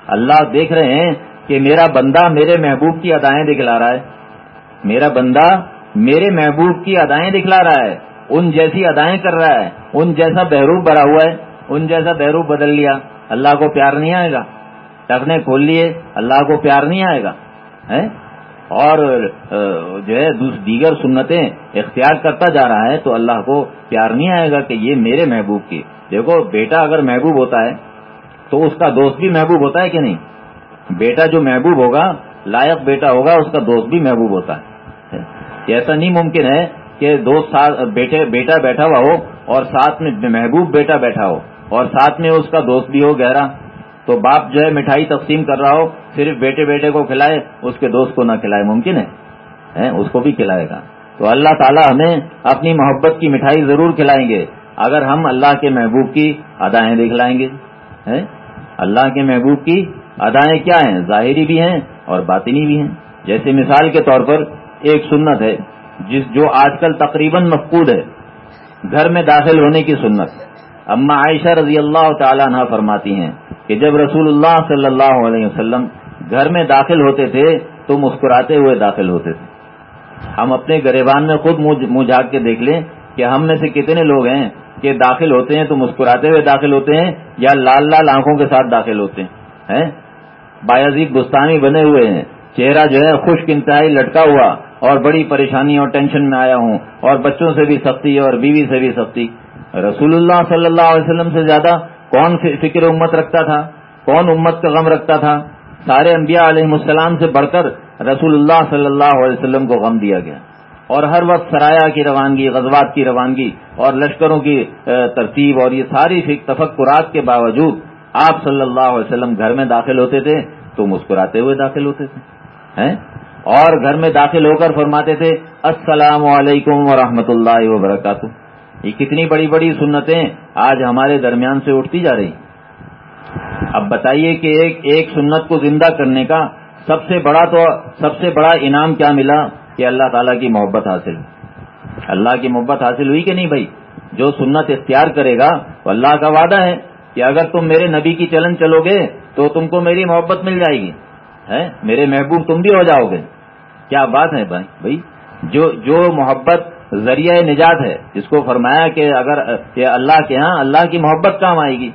اللہ دیکھ رہے ہیں کہ میرا بندہ میرے محبوب کی ادائیں دکھلا رہا ہے۔ میرا بندہ میرے محبوب کی ادائیں دکھلا رہا ہے۔ ان جیسی ادائیں کر رہا ہے، ان جیسا بہروب بڑا ہوا ہے، ان جیسا بہروب بدل لیا، اللہ کو پیار نہیں آئے گا۔ ٹکنے کھول لیے، اللہ کو پیار نہیں آئے گا۔ اور جو ہے دیگر سنتیں اختیار کرتا جا رہا ہے تو اللہ کو پیار نہیں آئے گا کہ یہ میرے محبوب کی۔ دیکھو، بیٹا اگر محبوب ہوتا ہے، تو اس کا دوست بھی محبوب ہوتا ہے کہ نہیں؟ بیٹا جو محبوب ہوگا، لائق بیٹا ہوگا، اس کا دوست بھی محبوب ہوتا ہے۔ ایسا نہیں ممکن ہے کہ دوست بیٹے بیٹا بیٹھا ہوا ہو اور ساتھ میں محبوب بیٹا بیٹھا ہو اور ساتھ میں اس کا دوست بھی ہو گہرا۔ تو باپ جو ہے مٹھائی تقسیم کر رہا ہو، صرف بیٹے بیٹے کو کھلائے، اس کے دوست کو نہ کھلائے، ممکن ہے؟ اس کو بھی کھلائے گا۔ تو اللہ تعالیٰ ہمیں اپنی محبت کی مٹھائی ضرور کھلائیں گے۔ اگر ہم اللہ کے محبوب کی ادائیں دکھلائیں گے۔ اللہ کے محبوب کی ادائیں کیا ہیں؟ ظاہری بھی ہیں اور باطنی بھی ہیں۔ جیسے مثال کے طور پر ایک سنت ہے۔ جس جو آج کل تقریباً مفقود ہے، گھر میں داخل ہونے کی سنت۔ اما عائشہ رضی اللہ تعالیٰ عنہ فرماتی ہیں کہ جب رسول اللہ صلی اللہ علیہ وسلم گھر میں داخل ہوتے تھے، تو مسکراتے ہوئے داخل ہوتے تھے۔ ہم اپنے گریبان میں خود منہ جھاگ کے دیکھ لیں کہ ہم میں سے کتنے لوگ ہیں کہ داخل ہوتے ہیں تو مسکراتے ہوئے داخل ہوتے ہیں یا لال لال آنکھوں کے ساتھ داخل ہوتے ہیں۔ بایازید بستانی بنے ہوئے ہیں۔ چہرہ جو ہے خشک انتہائی لٹکا ہوا۔ اور بڑی پریشانی اور ٹینشن میں آیا ہوں اور بچوں سے بھی سختی اور بیوی سے بھی سختی۔ رسول اللہ صلی اللہ علیہ وسلم سے زیادہ کون فکر امت رکھتا تھا؟ کون امت کا غم رکھتا تھا؟ سارے انبیاء علیہ السلام سے بڑھ کر رسول اللہ صلی اللہ علیہ وسلم کو غم دیا گیا۔ اور ہر وقت سرایا کی روانگی، غزوات کی روانگی اور لشکروں کی ترتیب اور یہ ساری تفکرات کے باوجود آپ صلی اللہ علیہ وسلم گھر میں داخل ہوتے تھے تو مسکراتے ہوئے داخل ہوتے تھے۔ اور گھر میں داخل ہو کر فرماتے تھے، السلام علیکم ورحمۃ اللہ وبرکاتہ۔ یہ کتنی بڑی بڑی سنتیں آج ہمارے درمیان سے اٹھتی جا رہی اب بتائیے کہ ایک ایک سنت کو زندہ کرنے کا سب سے بڑا تو سب سے بڑا انعام کیا ملا؟ کہ اللہ تعالیٰ کی محبت حاصل اللہ کی محبت حاصل ہوئی کہ نہیں بھائی؟ جو سنت اختیار کرے گا، وہ اللہ کا وعدہ ہے کہ اگر تم میرے نبی کی چلن چلو گے تو تم کو میری محبت مل جائے گی۔ ہے میرے محبوب تم بھی ہو جاؤ گے۔ کیا بات ہے بھائی؟ بھائی، جو جو محبت ذریعہ نجات ہے، جس کو فرمایا کہ اگر اللہ کے ہاں اللہ کی محبت کام آئے گی،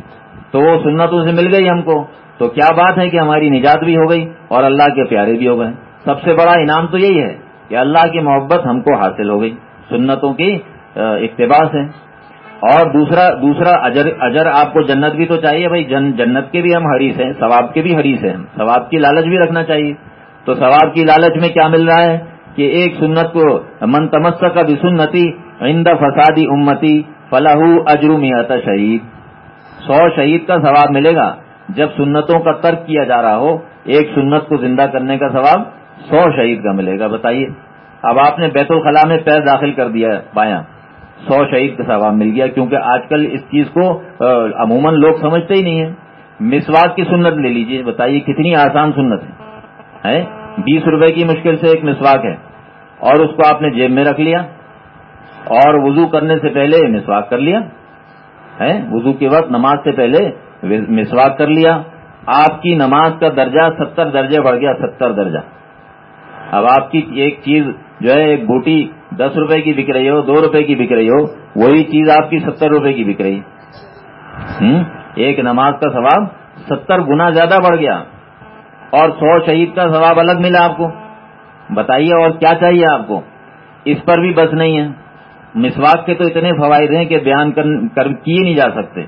تو وہ سنتوں سے مل گئی ہم کو۔ تو کیا بات ہے کہ ہماری نجات بھی ہو گئی اور اللہ کے پیارے بھی ہو گئے۔ سب سے بڑا انعام تو یہی ہے کہ اللہ کی محبت ہم کو حاصل ہو گئی۔ سنتوں کی اقتباس ہے۔ اور دوسرا دوسرا اجر اجر آپ کو جنت بھی تو چاہیے بھائی، جن، جنت کے بھی ہم حریث ہیں، ثواب کے بھی حریث ہیں۔ ثواب کی لالچ بھی رکھنا چاہیے۔ تو ثواب کی لالچ میں کیا مل رہا ہے؟ کہ ایک سنت کو، من تمس کا بھی سنتی عند فسادی امتی فلاح اجرو میتا شہید۔ سو شہید کا ثواب ملے گا جب سنتوں کا ترک کیا جا رہا ہو۔ ایک سنت کو زندہ کرنے کا ثواب سو شہید کا ملے گا۔ بتائیے، اب آپ نے بیت الخلاء میں پیر داخل کر دیا بایاں۔ سو شہید کا ثواب مل گیا کیونکہ آج کل اس چیز کو عموماً لوگ سمجھتے ہی نہیں ہیں۔ مسواک کی سنت لے لیجیے، بتائیے کتنی آسان سنت ہے۔ بیس روپے کی مشکل سے ایک مسواک ہے۔ اور اس کو آپ نے جیب میں رکھ لیا۔ اور وضو کرنے سے پہلے مسواک کر لیا۔ ہے وضو کے وقت نماز سے پہلے مسواک کر لیا۔ آپ کی نماز کا درجہ ستر درجے بڑھ گیا، ستر درجہ۔ اب آپ کی ایک چیز جو ہے، ایک بوٹی دس روپے کی بک رہی ہو، دو روپے کی بک رہی ہو، وہی چیز آپ کی ستر روپے کی بک رہی۔ ہوں ایک نماز کا ثواب ستر گنا زیادہ بڑھ گیا۔ اور سو شہید کا ثواب الگ ملا آپ کو۔ بتائیے اور کیا چاہیے آپ کو؟ اس پر بھی بس نہیں ہے۔ مسواک کے تو اتنے فوائد ہیں کہ بیان کر کیے نہیں جا سکتے۔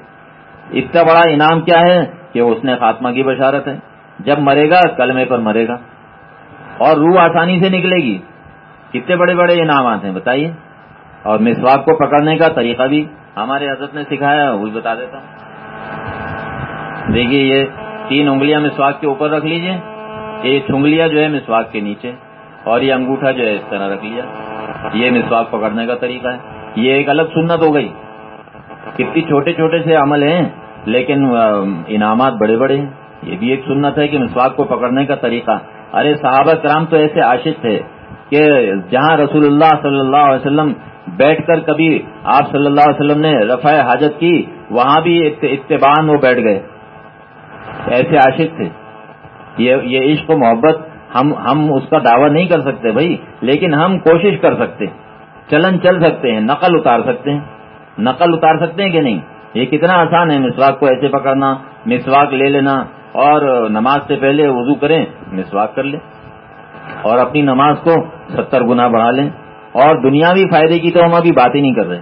اس کا بڑا انعام کیا ہے کہ اس نے خاتمہ کی بشارت ہے۔ جب مرے گا، کلمے پر مرے گا۔ اور روح آسانی سے نکلے گی۔ کتنے بڑے بڑے انعامات ہیں بتائیے؟ اور مسواک کو پکڑنے کا طریقہ بھی ہمارے حضرت نے سکھایا وہ بتا دیتا ہوں۔ دیکھیے، یہ تین انگلیاں مسواک کے اوپر رکھ لیجیے۔ یہ چنگلیاں جو ہے مسواک کے نیچے، اور یہ انگوٹھا جو ہے اس طرح رکھ لیا۔ یہ مسواک پکڑنے کا طریقہ ہے۔ یہ ایک الگ سنت ہو گئی۔ کتنی چھوٹے چھوٹے سے عمل ہیں، لیکن انعامات بڑے بڑے ہیں۔ یہ بھی ایک سنت ہے کہ مسواک کو پکڑنے کا طریقہ۔ ارے صحابہ کرام تو ایسے عاشق تھے۔ کہ جہاں رسول اللہ صلی اللہ علیہ وسلم بیٹھ کر کبھی آپ صلی اللہ علیہ وسلم نے رفع حاجت کی، وہاں بھی اتبان وہ بیٹھ گئے۔ ایسے عاشق تھے۔ یہ عشق و محبت ہم ہم اس کا دعویٰ نہیں کر سکتے بھائی، لیکن ہم کوشش کر سکتے چلن چل سکتے ہیں، نقل اتار سکتے ہیں۔ نقل اتار سکتے ہیں کہ نہیں؟ یہ کتنا آسان ہے مسواک کو ایسے پکڑنا، مسواک لے لینا اور نماز سے پہلے وضو کریں، مسواک کر لیں۔ اور اپنی نماز کو ستر گنا بڑھا لیں اور دنیاوی فائدے کی تو ہم ابھی بات ہی نہیں کر رہے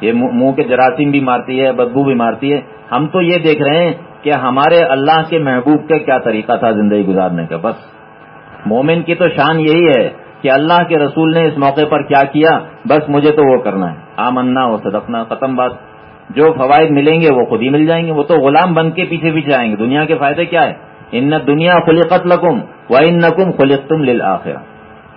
یہ منہ کے جراثیم بھی مارتی ہے بدبو بھی مارتی ہے ہم تو یہ دیکھ رہے ہیں کہ ہمارے اللہ کے محبوب کا کیا طریقہ تھا زندگی گزارنے کا، بس۔ مومن کی تو شان یہی ہے کہ اللہ کے رسول نے اس موقع پر کیا کیا، بس مجھے تو وہ کرنا ہے۔ آمنا و صدقنا، ختم بات۔ جو فوائد ملیں گے وہ خود ہی مل جائیں گے، وہ تو غلام بن کے پیچھے پیچھے آئیں گے۔ دنیا کے فائدے کیا ہے؟ ان دنیا خلقت لکم و ان نقم خلق تم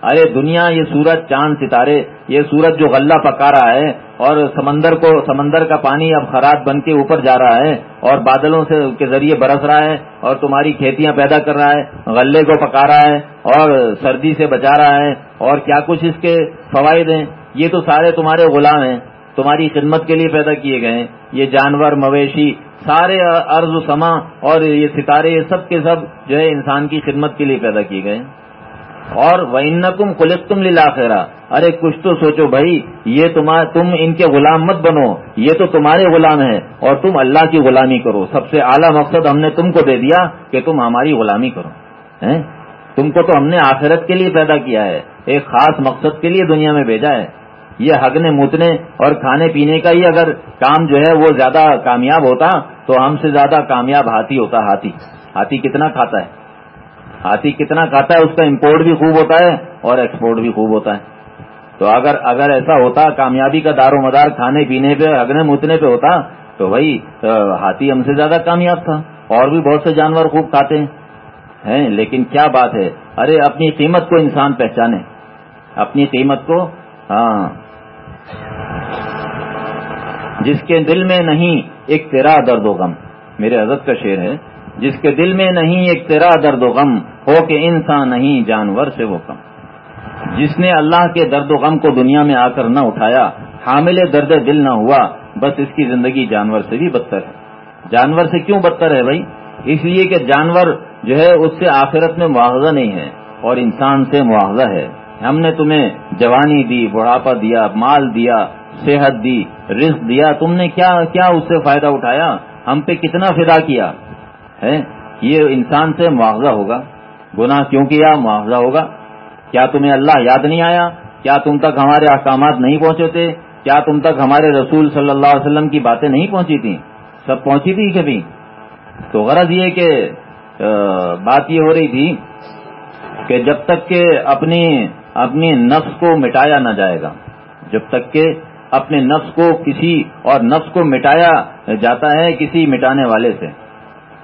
ارے دنیا یہ سورج، چاند، ستارے، یہ سورج جو غلہ پکا رہا ہے اور سمندر کو، سمندر کا پانی اب خراب بن کے اوپر جا رہا ہے اور بادلوں سے کے ذریعے برس رہا ہے اور تمہاری کھیتیاں پیدا کر رہا ہے، غلے کو پکا رہا ہے اور سردی سے بچا رہا ہے اور کیا کچھ اس کے فوائد ہیں؟ یہ تو سارے تمہارے غلام ہیں، تمہاری خدمت کے لیے پیدا کیے گئے ہیں۔ یہ جانور، مویشی سارے ارض و سما اور یہ ستارے یہ سب کے سب جو ہے انسان کی خدمت کے لیے پیدا کیے گئے اور وہ ان کم تم ارے کچھ تو سوچو بھائی، یہ تم ان کے غلام مت بنو۔ یہ تو تمہارے غلام ہیں اور تم اللہ کی غلامی کرو۔ سب سے اعلیٰ مقصد ہم نے تم کو دے دیا کہ تم ہماری غلامی کرو۔ تم کو تو ہم نے آخرت کے لیے پیدا کیا ہے۔ ایک خاص مقصد کے لیے دنیا میں بھیجا ہے۔ یہ ہگنے موتنے اور کھانے پینے کا ہی اگر کام جو ہے وہ زیادہ کامیاب ہوتا تو ہم سے زیادہ کامیاب ہاتھی ہوتا ہاتھی۔ ہاتھی کتنا کھاتا ہے؟ ہاتھی کتنا کھاتا ہے اس کا امپورٹ بھی خوب ہوتا ہے اور ایکسپورٹ بھی خوب ہوتا ہے۔ تو اگر اگر ایسا ہوتا کامیابی کا دار و مدار کھانے پینے پہ ہگنے موتنے پہ ہوتا تو بھائی ہاتھی ہم سے زیادہ کامیاب تھا۔ اور بھی بہت سے جانور خوب کھاتے ہیں، لیکن کیا بات ہے؟ ارے، اپنی قیمت کو انسان پہچانے۔ اپنی قیمت کو ہاں۔ جس کے دل میں نہیں ایک تیرا درد و غم، میرے حضرت کا شعر ہے، جس کے دل میں نہیں ایک تیرا درد و غم، ہو کہ انسان نہیں، جانور سے وہ کم۔ جس نے اللہ کے درد و غم کو دنیا میں آ کر نہ اٹھایا، حامل درد دل نہ ہوا، بس اس کی زندگی جانور سے بھی بدتر ہے۔ جانور سے کیوں بدتر ہے بھائی؟ اس لیے کہ جانور جو ہے، اس سے آخرت میں معاوضہ نہیں ہے، اور انسان سے معاوضہ ہے۔ ہم نے تمہیں جوانی دی، بڑھاپا دیا، مال دیا، صحت دی، رزق دیا، تم نے کیا کیا اس سے فائدہ اٹھایا؟ ہم پہ کتنا فدا کیا؟ ہے یہ انسان سے معاوضہ ہوگا۔ گناہ کیوں کیا؟ معاوضہ ہوگا۔ کیا تمہیں اللہ یاد نہیں آیا؟ کیا تم تک ہمارے احکامات نہیں پہنچے تھے کیا تم تک ہمارے رسول صلی اللہ علیہ وسلم کی باتیں نہیں پہنچی تھیں؟ سب پہنچی تھی کبھی؟ تو غرض یہ کہ بات یہ ہو رہی تھی کہ جب تک کہ اپنی اپنی نفس کو مٹایا نہ جائے گا۔ جب تک کہ اپنے نفس کو کسی اور نفس کو مٹایا جاتا ہے کسی مٹانے والے سے۔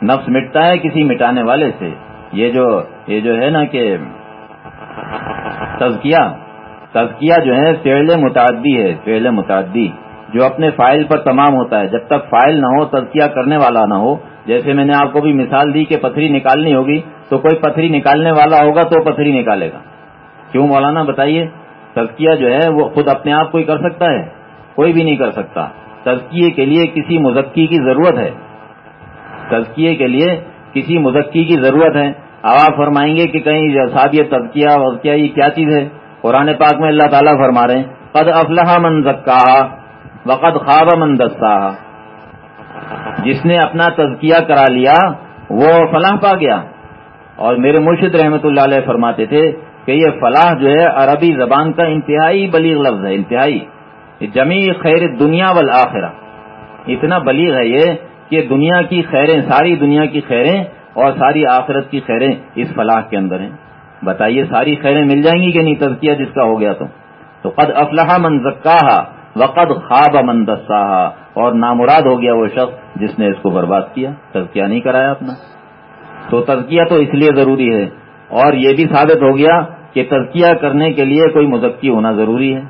نفس مٹتا ہے کسی مٹانے والے سے۔ یہ جو یہ جو ہے نا کہ تزکیہ تزکیہ جو ہے فعل متعدی ہے، فعل متعدی، جو اپنے فائل پر تمام ہوتا ہے۔ جب تک فائل نہ ہو، تزکیہ کرنے والا نہ ہو، جیسے میں نے آپ کو بھی مثال دی کہ پتھری نکالنی ہوگی، تو کوئی پتھری نکالنے والا ہوگا تو پتھری نکالے گا۔ کیوں مولانا بتائیے؟ تزکیہ جو ہے وہ خود اپنے آپ کوئی کر سکتا ہے؟ کوئی بھی نہیں کر سکتا۔ تزکیے کے لیے کسی مزکی کی ضرورت ہے۔ تزکیے کے لیے کسی مزکی کی ضرورت ہے۔ اب آپ فرمائیں گے کہ کہیں صاحب یہ تزکیہ وزکیہ یہ کیا چیز ہے؟ قرآن پاک میں اللہ تعالیٰ فرما رہے ہیں، قد افلاح من زکا وقد خواب من دستا جس نے اپنا تزکیہ کرا لیا، وہ فلاح پا گیا۔ اور میرے مرشد رحمت اللہ علیہ فرماتے تھے کہ یہ فلاح جو ہے عربی زبان کا انتہائی بلیغ لفظ ہے، انتہائی۔ جمی خیر دنیا والآخرہ۔ اتنا بلیغ ہے یہ کہ دنیا کی خیریں، ساری دنیا کی خیریں اور ساری آخرت کی خیریں اس فلاح کے اندر ہیں۔ بتائیے ساری خیریں مل جائیں گی کہ نہیں؟ تزکیہ جس کا ہو گیا تو۔ تو قد افلاح من زکا وقد خواب مندساہ اور نامراد ہو گیا وہ شخص جس نے اس کو برباد کیا۔ تزکیہ نہیں کرایا اپنا۔ تو تزکیہ تو اس لیے ضروری ہے۔ اور یہ بھی ثابت ہو گیا کہ تزکیہ کرنے کے لیے کوئی مزکی ہونا ضروری ہے۔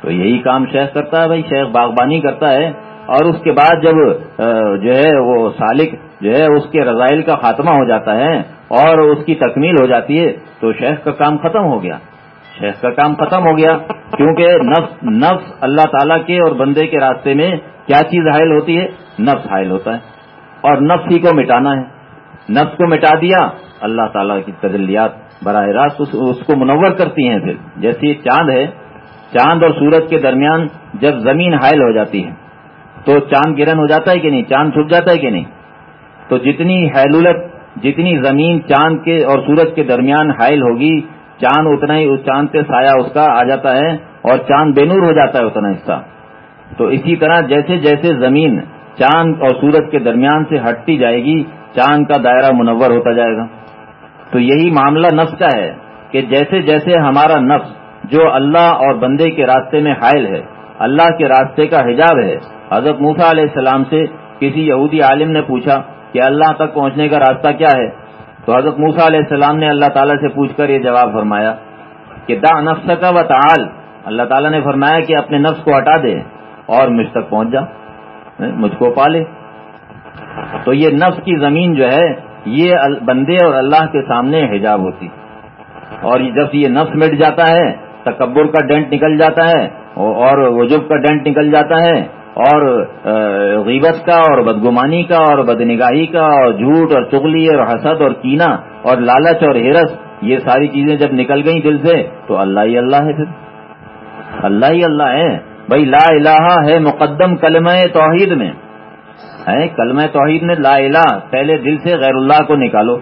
تو یہی کام شیخ کرتا ہے بھائی، شیخ باغبانی کرتا ہے۔ اور اس کے بعد جب جو ہے وہ سالک جو ہے اس کے رضائل کا خاتمہ ہو جاتا ہے اور اس کی تکمیل ہو جاتی ہے، تو شیخ کا کام ختم ہو گیا۔ شیخ کا کام ختم ہو گیا۔ کیونکہ نفس نفس اللہ تعالیٰ کے اور بندے کے راستے میں کیا چیز حائل ہوتی ہے؟ نفس حائل ہوتا ہے۔ اور نفس ہی کو مٹانا ہے۔ نفس کو مٹا دیا۔ اللہ تعالیٰ کی تجلیات۔ براہ راست اس کو منور کرتی ہیں پھر۔ جیسے چاند ہے، چاند اور سورج کے درمیان جب زمین حائل ہو جاتی ہے، تو چاند گرن ہو جاتا ہے کہ نہیں؟ چاند چھپ جاتا ہے کہ نہیں؟ تو جتنی حیلولت، جتنی زمین چاند کے اور سورج کے درمیان حائل ہوگی، چاند اتنا ہی اس چاند سے سایہ اس کا آ جاتا ہے اور چاند بے نور ہو جاتا ہے اتنا حصہ تو اسی طرح جیسے جیسے زمین چاند اور سورج کے درمیان سے ہٹتی جائے گی، چاند کا دائرہ منور ہوتا جائے گا۔ تو یہی معاملہ نفس کا ہے کہ جیسے جیسے ہمارا نفس جو اللہ اور بندے کے راستے میں حائل ہے، اللہ کے راستے کا حجاب ہے۔ حضرت موسا علیہ السلام سے کسی یہودی عالم نے پوچھا کہ اللہ تک پہنچنے کا راستہ کیا ہے؟ تو حضرت موسا علیہ السلام نے اللہ تعالیٰ سے پوچھ کر یہ جواب فرمایا کہ دا نفس کا و تعال۔ اللہ تعالیٰ نے فرمایا کہ اپنے نفس کو ہٹا دے اور مجھ تک پہنچ جا، مجھ کو پالے۔ تو یہ نفس کی زمین جو ہے یہ بندے اور اللہ کے سامنے حجاب ہوتی اور جب یہ نفس مٹ جاتا ہے، تکبر کا ڈنٹ نکل جاتا ہے، اور وجوب کا ڈنٹ نکل جاتا ہے، اور غیبت کا اور بدگمانی کا اور بدنگاہی کا اور جھوٹ اور چغلی اور حسد اور کینا اور لالچ اور ہرس یہ ساری چیزیں جب نکل گئی دل سے، تو اللہ ہی اللہ ہے پھر۔ اللہ ہی اللہ ہے۔ بھائی لا الہ ہے مقدم کلمہ توحید میں۔ کلمہ توحید میں لا الہ پہلے دل سے غیر اللہ کو نکالو۔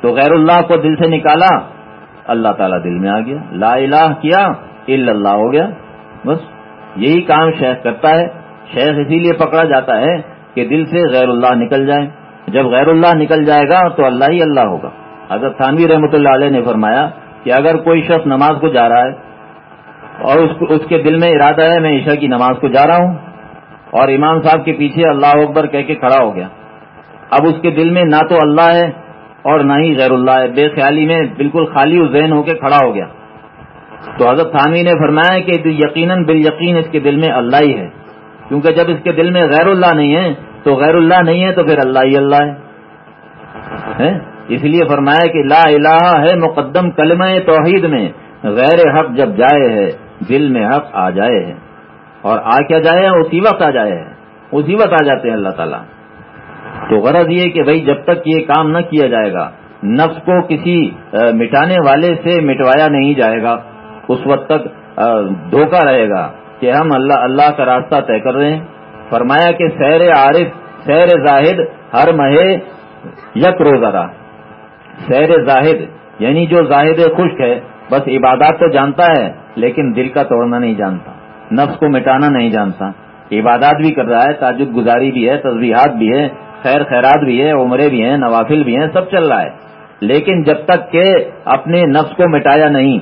تو غیر اللہ کو دل سے نکالا، اللہ تعالیٰ دل میں آ گیا۔ لا الہ کیا؟ اللہ ہو گیا۔ بس یہی کام شیخ کرتا ہے۔ شیخ اسی لیے پکڑا جاتا ہے کہ دل سے غیر اللہ نکل جائے جب غیر اللہ نکل جائے گا تو اللہ ہی اللہ ہوگا۔ حضرت تھانوی رحمۃ اللہ علیہ نے فرمایا کہ اگر کوئی شخص نماز کو جا رہا ہے اور اس کے دل میں ارادہ ہے، میں عشاء کی نماز کو جا رہا ہوں اور امام صاحب کے پیچھے اللہ اکبر کہہ کے کھڑا ہو گیا۔ اب اس کے دل میں نہ تو اللہ ہے اور نہ ہی غیر اللہ ہے۔ بے خیالی میں بالکل خالی ذہن ہو کے کھڑا ہو گیا۔ تو حضرت تھانوی نے فرمایا کہ یقیناً بال یقین اس کے دل میں اللہ ہی ہے۔ کیونکہ جب اس کے دل میں غیر اللہ نہیں ہے، تو غیر اللہ نہیں ہے تو پھر اللہ ہی اللہ ہے؟ اس لیے فرمایا کہ لا الہ ہے مقدم کلمہ توحید میں۔ غیر حق جب جائے ہے، دل میں حق آ جائے ہے۔ اور آ کیا جائے اسی وقت آ جائے، اسی وقت آ جاتے ہیں اللہ تعالیٰ۔ تو غرض یہ کہ بھائی جب تک یہ کام نہ کیا جائے گا، نفس کو کسی مٹانے والے سے مٹوایا نہیں جائے گا۔ اس وقت تک دھوکہ رہے گا کہ ہم اللہ اللہ کا راستہ طے کر رہے ہیں۔ فرمایا کہ سیر عارف، سیر زاہد، ہر مہے یک روزہ سیر زاہد یعنی جو زاہد خشک ہے، بس عبادات تو جانتا ہے، لیکن دل کا توڑنا نہیں جانتا۔ نفس کو مٹانا نہیں جانتا۔ عبادات بھی کر رہا ہے، تاجد گزاری بھی ہے تصویحات بھی ہے خیر خیرات بھی ہے عمرے بھی ہیں، نوافل بھی ہیں، سب چل رہا ہے۔ لیکن جب تک کہ اپنے نفس کو مٹایا نہیں،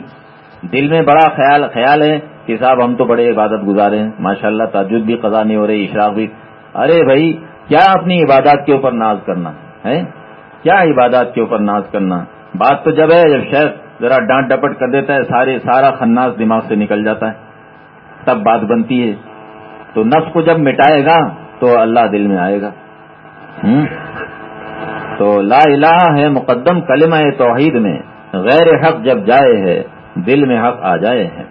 دل میں بڑا خیال خیال ہے کہ صاحب ہم تو بڑے عبادت گزارے ہیں ماشاء اللہ تاجد بھی قضا نہیں ہو رہی، اشراق بھی۔ ارے بھائی، کیا اپنی عبادات کے اوپر ناز کرنا؟ ہے کیا عبادات کے اوپر ناز کرنا؟ بات تو جب ہے، جب شیخ ذرا ڈانٹ ڈپٹ کر دیتا ہے، سارے، سارا خناس دماغ سے نکل جاتا ہے۔ تب بات بنتی ہے۔ تو نفس کو جب مٹائے گا تو اللہ دل میں آئے گا۔ تو لا الہ ہے مقدم کلمہ توحید میں۔ غیر حق جب جائے ہے، دل میں حق آ جائے ہے۔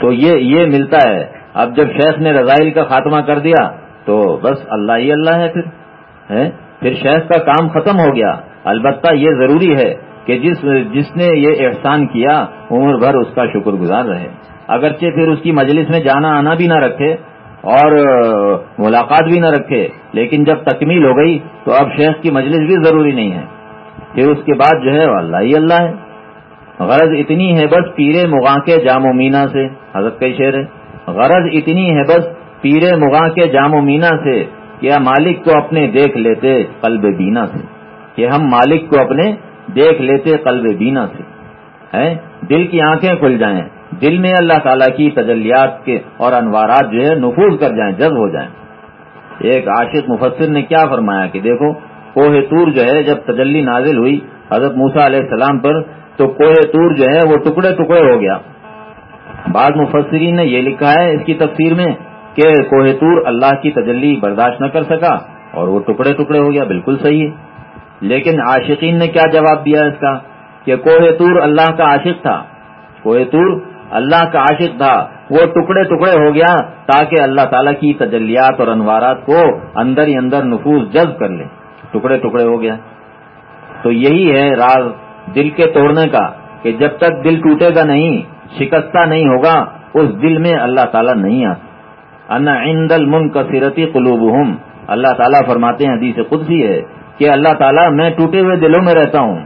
تو یہ یہ ملتا ہے۔ اب جب شیخ نے رضائل کا خاتمہ کر دیا تو بس اللہ ہی اللہ ہے پھر۔ پھر شیخ کا کام ختم ہو گیا۔ البتہ یہ ضروری ہے کہ جس جس نے یہ احسان کیا، عمر بھر اس کا شکر گزار رہے۔ اگرچہ پھر اس کی مجلس میں جانا آنا بھی نہ رکھے اور ملاقات بھی نہ رکھے، لیکن جب تکمیل ہو گئی تو اب شیخ کی مجلس بھی ضروری نہیں ہے۔ پھر اس کے بعد جو ہے اللہ ہی اللہ ہے۔ غرض اتنی ہے بس پیرے مغاں کے جام و مینا سے۔ حضرت کا شعر ہے۔ غرض اتنی ہے بس پیرے مغاں کے جام و مینا سے کیا مالک کو اپنے دیکھ لیتے قلب بینا سے۔ کہ ہم مالک کو اپنے دیکھ لیتے قلب بینا سے۔ دل کی آنکھیں کھل جائیں۔ دل میں اللہ تعالیٰ کی تجلیات کے اور انوارات جو ہے نفوذ کر جائیں، جذب ہو جائیں۔ ایک عاشق مفسر نے کیا فرمایا کہ دیکھو، کوہ تور جو ہے، جب تجلی نازل ہوئی حضرت موسا علیہ السلام پر، تو کوہ تور جو ہے، وہ ٹکڑے ٹکڑے ہو گیا۔ بعض مفسرین نے یہ لکھا ہے اس کی تفسیر میں کہ کوہ تور اللہ کی تجلی برداشت نہ کر سکا اور وہ ٹکڑے ٹکڑے ہو گیا، بالکل صحیح ہے۔ لیکن عاشقین نے کیا جواب دیا اس کا؟ کہ کوہ تور اللہ کا عاشق تھا۔ کوہ تور اللہ کا عاشق تھا، وہ ٹکڑے ٹکڑے ہو گیا تاکہ اللہ تعالیٰ کی تجلیات اور انوارات کو اندر ہی اندر نفوذ جذب کر لے۔ ٹکڑے ٹکڑے ہو گیا۔ تو یہی ہے راز دل کے توڑنے کا کہ جب تک دل ٹوٹے گا نہیں، شکستہ نہیں ہوگا، اس دل میں اللہ تعالیٰ نہیں آتا۔ انا عند المن کا سیرتی قلوب اللہ تعالیٰ فرماتے ہیں، حدیث قدسی ہے کہ اللہ تعالیٰ، میں ٹوٹے ہوئے دلوں میں رہتا ہوں،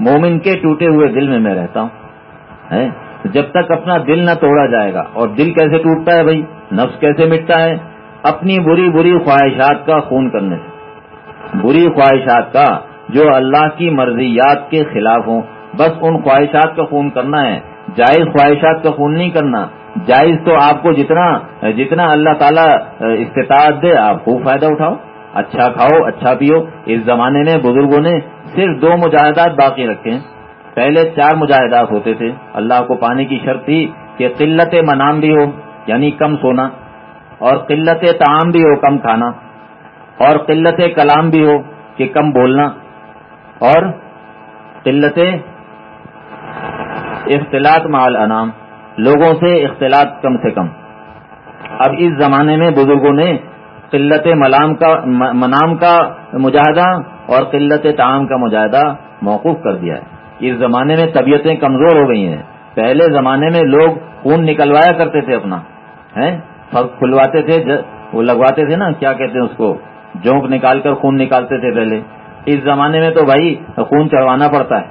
مومن کے ٹوٹے ہوئے دل میں میں رہتا ہوں۔ جب تک اپنا دل نہ توڑا جائے گا۔ اور دل کیسے ٹوٹتا ہے بھائی؟ نفس کیسے مٹتا ہے؟ اپنی بری بری خواہشات کا خون کرنے سے۔ بری خواہشات کا جو اللہ کی مرضیات کے خلاف ہوں۔ بس ان خواہشات کا خون کرنا ہے۔ جائز خواہشات کا خون نہیں کرنا۔ جائز تو آپ کو جتنا جتنا اللہ تعالیٰ، استطاعت دے، آپ خوب فائدہ اٹھاؤ۔ اچھا کھاؤ اچھا پیو۔ اس زمانے میں بزرگوں نے صرف دو مجاہدات باقی رکھے ہیں۔ پہلے چار مجاہدات ہوتے تھے۔ اللہ کو پانے کی شرط تھی کہ قلت منام بھی ہو یعنی کم سونا، اور قلت تعام بھی ہو، کم کھانا، اور قلت کلام بھی ہو، کہ کم بولنا، اور قلت اختلاط مال انام لوگوں سے اختلاط کم سے کم۔ اب اس زمانے میں بزرگوں نے قلت ملام کا، منام کا مجاہدہ اور قلت تعام کا مجاہدہ موقف کر دیا ہے۔ اس زمانے میں طبیعتیں کمزور ہو گئی ہیں۔ پہلے زمانے میں لوگ خون نکلوایا کرتے تھے اپنا کھلواتے تھے وہ لگواتے تھے نا، کیا کہتے ہیں اس کو؟ جونک نکال کر خون نکالتے تھے پہلے۔ اس زمانے میں تو بھائی خون چڑھوانا پڑتا ہے۔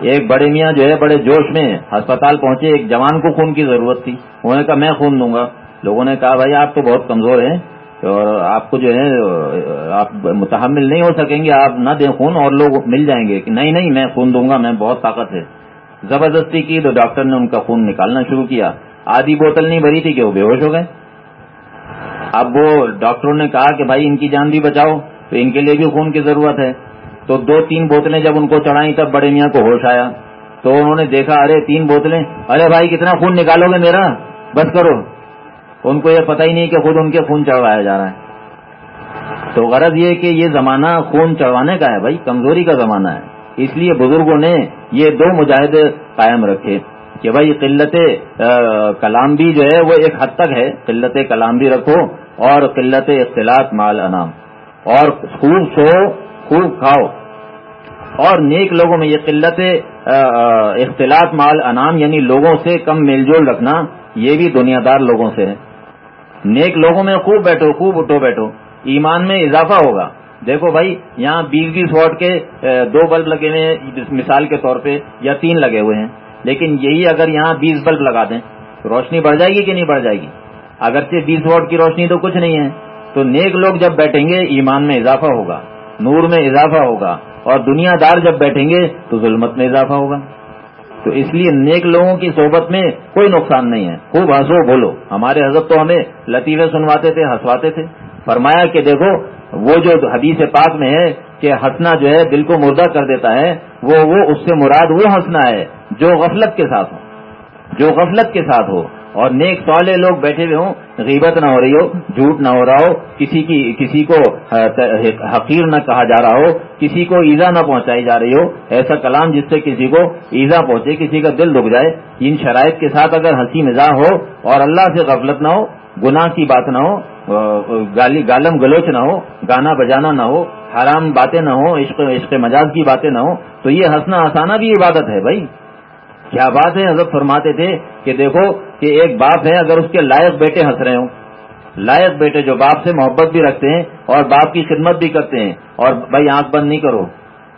ایک بڑے میاں جو ہے، بڑے جوش میں ہسپتال پہنچے، ایک جوان کو خون کی ضرورت تھی۔ انہوں نے کہا، میں خون دوں گا۔ لوگوں نے کہا، بھائی آپ تو بہت کمزور ہیں۔ اور آپ کو جو ہے، آپ متحمل نہیں ہو سکیں گے، آپ نہ دیں خون اور لوگ مل جائیں گے کہ نہیں نہیں، میں خون دوں گا، میں بہت طاقت ہے۔ زبردستی کی تو ڈاکٹر نے ان کا خون نکالنا شروع کیا۔ آدھی بوتل نہیں بھری تھی کہ وہ بے ہوش ہو گئے۔ اب وہ ڈاکٹروں نے کہا کہ بھائی، ان کی جان بھی بچاؤ، تو ان کے لیے بھی خون کی ضرورت ہے۔ تو دو تین بوتلیں جب ان کو چڑھائیں، تب بڑے میاں کو ہوش آیا۔ تو انہوں نے دیکھا، ارے، تین بوتلیں۔ ارے بھائی، کتنا خون نکالو گے میرا؟ بس کرو۔ ان کو یہ پتہ ہی نہیں کہ خود ان کے خون چڑھوایا جا رہا ہے۔ تو غرض یہ کہ یہ زمانہ خون چڑھوانے کا ہے بھائی، کمزوری کا زمانہ ہے۔ اس لیے بزرگوں نے یہ دو مجاہد قائم رکھے کہ بھائی، قلت کلام بھی جو ہے وہ ایک حد تک ہے۔ قلت کلام بھی رکھو اور قلت اختلاط مال انام۔ اور خوب سو، خوب کھاؤ۔ اور نیک لوگوں میں یہ قلت اختلاط مال انام یعنی لوگوں سے کم میل جول رکھنا، یہ بھی دنیا دار لوگوں سے ہے۔ نیک لوگوں میں خوب بیٹھو، خوب اٹھو، بیٹھو۔ ایمان میں اضافہ ہوگا۔ دیکھو بھائی، یہاں بیس بیس واٹ کے دو بلب لگے ہوئے ہیں، مثال کے طور پہ، یا تین لگے ہوئے ہیں۔ لیکن یہی اگر یہاں بیس بلب لگا دیں، تو روشنی بڑھ جائے گی کہ نہیں بڑھ جائے گی؟ اگرچہ بیس واٹ کی روشنی تو کچھ نہیں ہے۔ تو نیک لوگ جب بیٹھیں گے، ایمان میں اضافہ ہوگا، نور میں اضافہ ہوگا، اور دنیا دار جب بیٹھیں گے، تو ظلمت میں اضافہ ہوگا۔ تو اس لیے نیک لوگوں کی صحبت میں کوئی نقصان نہیں ہے۔ خوب ہنسو، بولو۔ ہمارے حضرت تو ہمیں لطیفے سنواتے تھے، ہنسواتے تھے۔ فرمایا کہ دیکھو، وہ جو حدیث پاک میں ہے کہ ہنسنا جو ہے دل کو مردہ کر دیتا ہے، وہ وہ اس سے مراد وہ ہنسنا ہے جو غفلت کے ساتھ ہو۔ جو غفلت کے ساتھ ہو۔ اور نیک سوالے لوگ بیٹھے ہوئے ہوں، غیبت نہ ہو رہی ہو، جھوٹ نہ ہو رہا ہو، کسی کی، کسی کو حقیر نہ کہا جا رہا ہو، کسی کو ایزا نہ پہنچائی جا رہی ہو، ایسا کلام جس سے کسی کو ایزا پہنچے، کسی کا دل دکھ جائے، ان شرائط کے ساتھ اگر ہنسی مزاح ہو اور اللہ سے غفلت نہ ہو، گناہ کی بات نہ ہو گالی، گالم گلوچ نہ ہو، گانا بجانا نہ ہو، حرام باتیں نہ ہو عشق عشق مجاز کی باتیں نہ ہو تو یہ ہنسنا ہسانا بھی عبادت ہے بھائی۔ کیا بات ہے؟ حضرت فرماتے تھے کہ دیکھو کہ ایک باپ ہے، اگر اس کے لائق بیٹے ہنس رہے ہوں۔ لائق بیٹے جو باپ سے محبت بھی رکھتے ہیں اور باپ کی خدمت بھی کرتے ہیں۔ اور بھائی، آنکھ بند نہیں کرو۔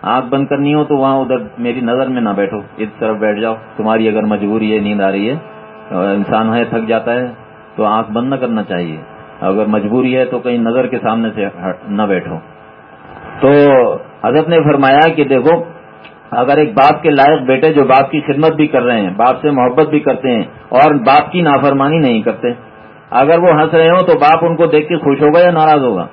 آنکھ بند کرنی ہو تو وہاں ادھر میری نظر میں نہ بیٹھو۔ اس طرف بیٹھ جاؤ۔ تمہاری اگر مجبوری ہے، نیند آ رہی ہے انسان ہے، تھک جاتا ہے، تو آنکھ بند نہ کرنا چاہیے۔ اگر مجبوری ہے تو کہیں نظر کے سامنے سے نہ بیٹھو۔ تو حضرت نے فرمایا کہ دیکھو اگر ایک باپ کے لائق بیٹے جو باپ کی خدمت بھی کر رہے ہیں، باپ سے محبت بھی کرتے ہیں اور باپ کی نافرمانی نہیں کرتے، اگر وہ ہنس رہے ہوں تو باپ ان کو دیکھ کے خوش ہوگا یا ناراض ہوگا؟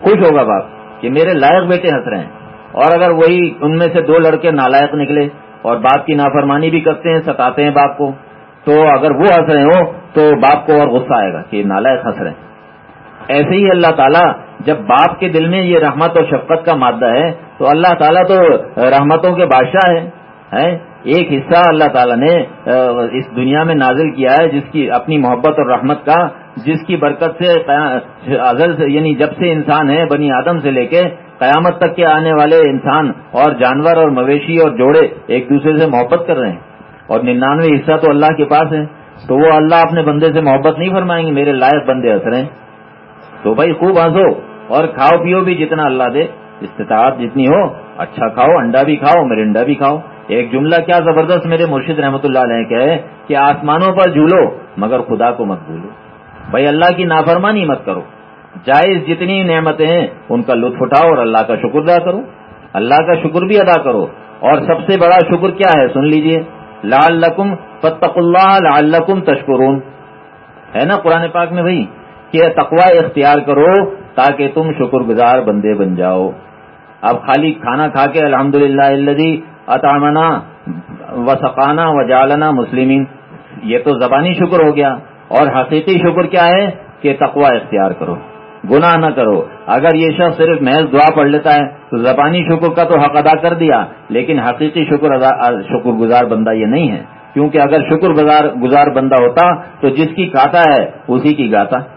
خوش ہوگا باپ کہ میرے لائق بیٹے ہنس رہے ہیں۔ اور اگر وہی ان میں سے دو لڑکے نالائق نکلے اور باپ کی نافرمانی بھی کرتے ہیں، ستاتے ہیں باپ کو، تو اگر وہ ہنس رہے ہوں تو باپ کو اور غصہ آئے گا کہ نالائق ہنس رہے ہیں۔ ایسے ہی اللہ تعالیٰ جب باپ کے دل میں یہ رحمت اور شفقت کا مادہ ہے، تو اللہ تعالیٰ تو رحمتوں کے بادشاہ ہے ایک حصہ اللہ تعالیٰ نے اس دنیا میں نازل کیا ہے، جس کی اپنی محبت اور رحمت کا، جس کی برکت سے ازل سے یعنی جب سے انسان ہے، بنی آدم سے لے کے قیامت تک کے آنے والے انسان اور جانور اور مویشی اور جوڑے ایک دوسرے سے محبت کر رہے ہیں۔ اور ننانوے حصہ تو اللہ کے پاس ہے، تو وہ اللہ اپنے بندے سے محبت نہیں فرمائیں گے، میرے لائق بندے ہنس رہے ہیں۔ تو بھائی خوب ہنسو اور کھاؤ پیو بھی جتنا اللہ دے، استطاعت جتنی ہو اچھا کھاؤ، انڈا بھی کھاؤ، مرنڈا بھی کھاؤ۔ ایک جملہ کیا زبردست میرے مرشد رحمۃ اللہ علیہ کہ کہ آسمانوں پر جھولو، مگر خدا کو مت بھولو۔ بھائی اللہ کی نافرمانی مت کرو۔ جائز جتنی نعمتیں ہیں، ان کا لطف اٹھاؤ اور اللہ کا شکر ادا کرو۔ اللہ کا شکر بھی ادا کرو۔ اور سب سے بڑا شکر کیا ہے؟ سن لیجیے۔ لال لکم فتق اللہ لال تشکرون۔ ہے نا قرآن پاک میں بھائی کہ تقوا اختیار کرو تاکہ تم شکر گزار بندے بن جاؤ۔ اب خالی کھانا کھا کے الحمد للہ اطامنا و سقانہ و جالنا مسلمین۔ یہ تو زبانی شکر ہو گیا۔ اور حقیقی شکر کیا ہے؟ کہ تقوا اختیار کرو۔ گناہ نہ کرو۔ اگر یہ شخص صرف محض دعا پڑھ لیتا ہے، تو زبانی شکر کا تو حق ادا کر دیا، لیکن حقیقی شکر شکر گزار بندہ یہ نہیں ہے۔ کیونکہ اگر شکر گزار بندہ ہوتا تو جس کی کھاتا ہے، اسی کی گاتا۔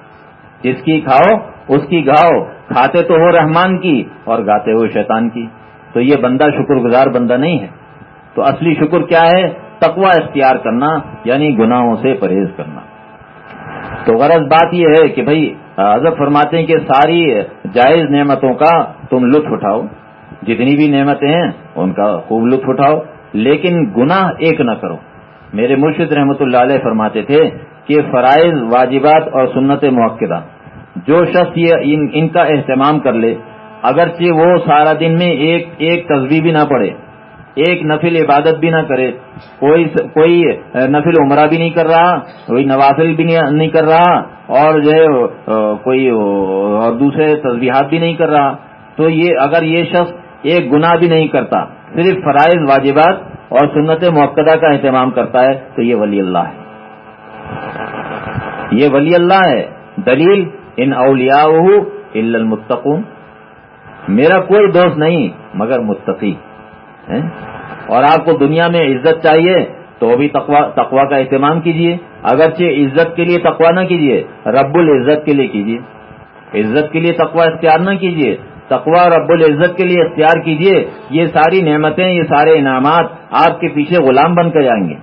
جس کی کھاؤ، اس کی گاؤ کھاتے تو ہو رحمان کی اور گاتے ہو شیطان کی۔ تو یہ بندہ شکر گزار بندہ نہیں ہے۔ تو اصلی شکر کیا ہے؟ تقوا اختیار کرنا یعنی گناہوں سے پرہیز کرنا۔ تو غرض بات یہ ہے کہ بھائی، حضرت فرماتے ہیں کہ ساری جائز نعمتوں کا تم لطف اٹھاؤ۔ جتنی بھی نعمتیں ہیں، ان کا خوب لطف اٹھاؤ۔ لیکن گناہ ایک نہ کرو۔ میرے مرشد رحمت اللہ علیہ فرماتے تھے کہ فرائض واجبات اور سنت موقع جو شخص یہ ان ان کا اہتمام کر لے، اگرچہ وہ سارا دن میں ایک ایک تصویر بھی نہ پڑے ایک نفل عبادت بھی نہ کرے، کوئی کوئی نفل عمرہ بھی نہیں کر رہا، کوئی نوافل بھی نہیں کر رہا، اور جو ہے کوئی اور دوسرے تصویرات بھی نہیں کر رہا، تو یہ اگر یہ شخص ایک گناہ بھی نہیں کرتا، صرف فرائض واجبات اور سنت موقع کا اہتمام کرتا ہے تو یہ ولی اللہ ہے۔ یہ ولی اللہ ہے۔ دلیل ان اولیاء المتقون۔ میرا کوئی دوست نہیں، مگر متقی۔ اور آپ کو دنیا میں عزت چاہیے تو بھی تقوا کا اہتمام کیجیے اگرچہ عزت کے لیے تقوا نہ کیجیے رب العزت کے لیے کیجیے عزت کے لیے تقوا اختیار نہ کیجیے تقوا رب العزت کے لیے اختیار کیجیے یہ ساری نعمتیں، یہ سارے انعامات آپ کے پیچھے غلام بن کر جائیں گے۔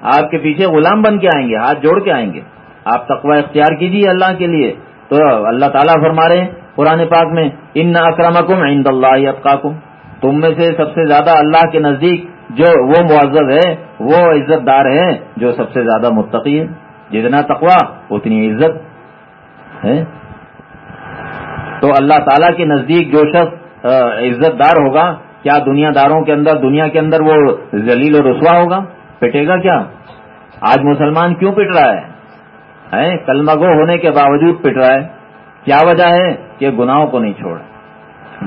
آپ کے پیچھے غلام بن کے آئیں گے، ہاتھ جوڑ کے آئیں گے۔ آپ تقوی اختیار کیجیے اللہ کے لیے۔ تو اللہ تعالیٰ فرما رہے ہیں قرآن پاک میں، ان اکرمکم عند اللہ اتقاکم تم میں سے سب سے زیادہ اللہ کے نزدیک جو وہ معذب ہے، وہ عزت دار ہے جو سب سے زیادہ متقی ہے۔ جتنا تقوا اتنی عزت ہے۔ تو اللہ تعالیٰ کے نزدیک جو شخص عزت دار ہوگا، کیا دنیا داروں کے اندر، دنیا کے اندر وہ ذلیل و رسوا ہوگا؟ پٹے گا کیا؟ آج مسلمان کیوں پٹ رہا ہے؟ کلمہ گو ہونے کے باوجود پٹ رہا ہے۔ کیا وجہ ہے کہ گناہوں کو نہیں چھوڑ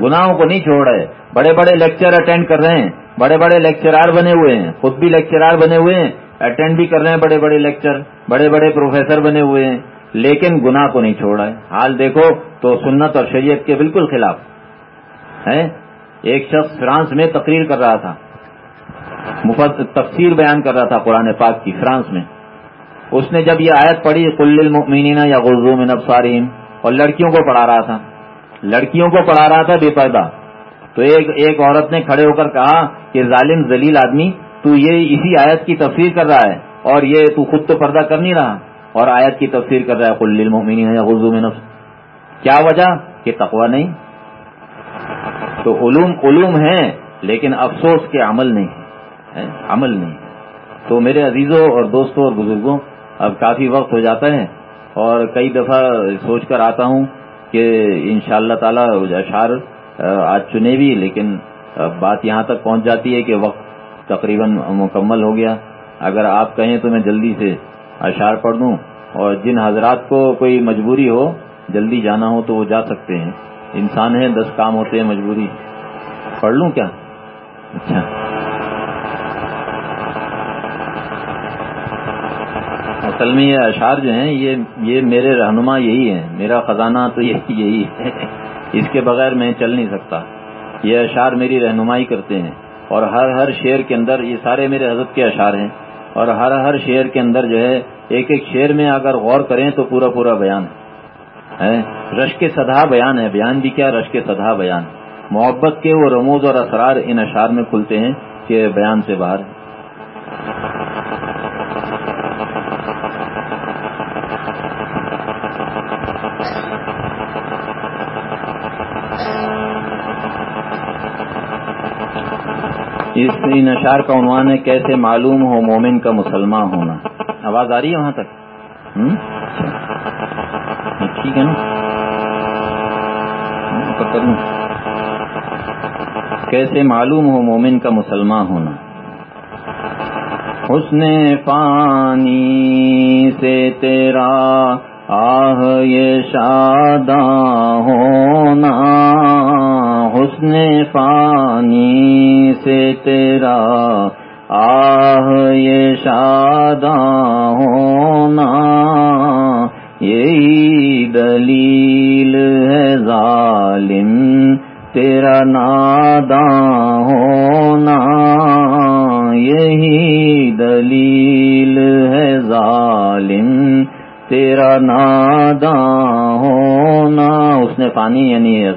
گناہوں کو نہیں چھوڑ رہے بڑے بڑے لیکچر اٹینڈ کر رہے ہیں۔ بڑے بڑے لیکچرار بنے ہوئے ہیں۔ خود بھی لیکچرار بنے ہوئے ہیں۔ اٹینڈ بھی کر رہے ہیں بڑے بڑے لیکچر بڑے بڑے پروفیسر بنے ہوئے ہیں۔ لیکن گناہ کو نہیں چھوڑ رہے حال دیکھو تو سنت اور شریعت کے بالکل خلاف۔ ہے ایک شخص فرانس میں تقریر کر رہا تھا۔ مفت تفسیر بیان کر رہا تھا قرآن پاک کی فرانس میں۔ اس نے جب یہ آیت پڑھی کل المؤمنین یا غزو من ابصارہم، اور لڑکیوں کو پڑھا رہا تھا۔ لڑکیوں کو پڑھا رہا تھا بے پردہ۔ تو ایک ایک عورت نے کھڑے ہو کر کہا کہ ظالم ذلیل آدمی، تو یہ اسی آیت کی تفسیر کر رہا ہے، اور یہ تو خود تو پردہ کر نہیں رہا۔ اور آیت کی تفسیر کر رہا ہے کل المؤمنین یا غزو من کیا وجہ؟ کہ تقوی نہیں۔ تو علوم علوم ہیں، لیکن افسوس کے عمل نہیں ہے عمل نہیں تو میرے عزیزوں اور دوستوں اور بزرگوں، اب کافی وقت ہو جاتا ہے اور کئی دفعہ سوچ کر آتا ہوں کہ ان شاء اللہ تعالی اشعار آج چنے بھی، لیکن بات یہاں تک پہنچ جاتی ہے کہ وقت تقریباً مکمل ہو گیا۔ اگر آپ کہیں تو میں جلدی سے اشعار پڑھ دوں اور جن حضرات کو کوئی مجبوری ہو، جلدی جانا ہو تو وہ جا سکتے ہیں۔ انسان ہے دس کام ہوتے ہیں، مجبوری۔ پڑھ لوں کیا؟ اچھا۔ اصل میں یہ اشعار جو ہیں، یہ یہ میرے رہنما یہی ہیں۔ میرا خزانہ تو <laughs> یہی ہے۔ اس کے بغیر میں چل نہیں سکتا۔ یہ اشعار میری رہنمائی کرتے ہیں۔ اور ہر ہر شعر کے اندر یہ سارے میرے حضرت کے اشعار ہیں۔ اور ہر ہر شعر کے اندر جو ہے، ایک ایک شعر میں اگر غور کریں تو پورا پورا بیان ہے۔ رش کے سدھا بیان ہے۔ بیان بھی کیا؟ رش کے سدھا بیان۔ محبت کے وہ رموز اور اسرار ان اشعار میں کھلتے ہیں کہ بیان سے باہر اس ان اشار کا عنوان ہے، کیسے معلوم ہو مومن کا مسلمان ہونا؟ آواز آ رہی ہے وہاں تک؟ ٹھیک ہے نا؟ کیسے معلوم ہو مومن کا مسلمان ہونا؟ حسن پانی سے تیرا آہ یہ شاداں ہونا۔ حسن فانی سے تیرا آہ، یہ شاداں ہونا، یہی دلیل ہے ظالم، تیرا ناداں ہونا، یہی دلیل ہے ظالم، تیرا ناداں ہونا۔ اس نے پانی یعنی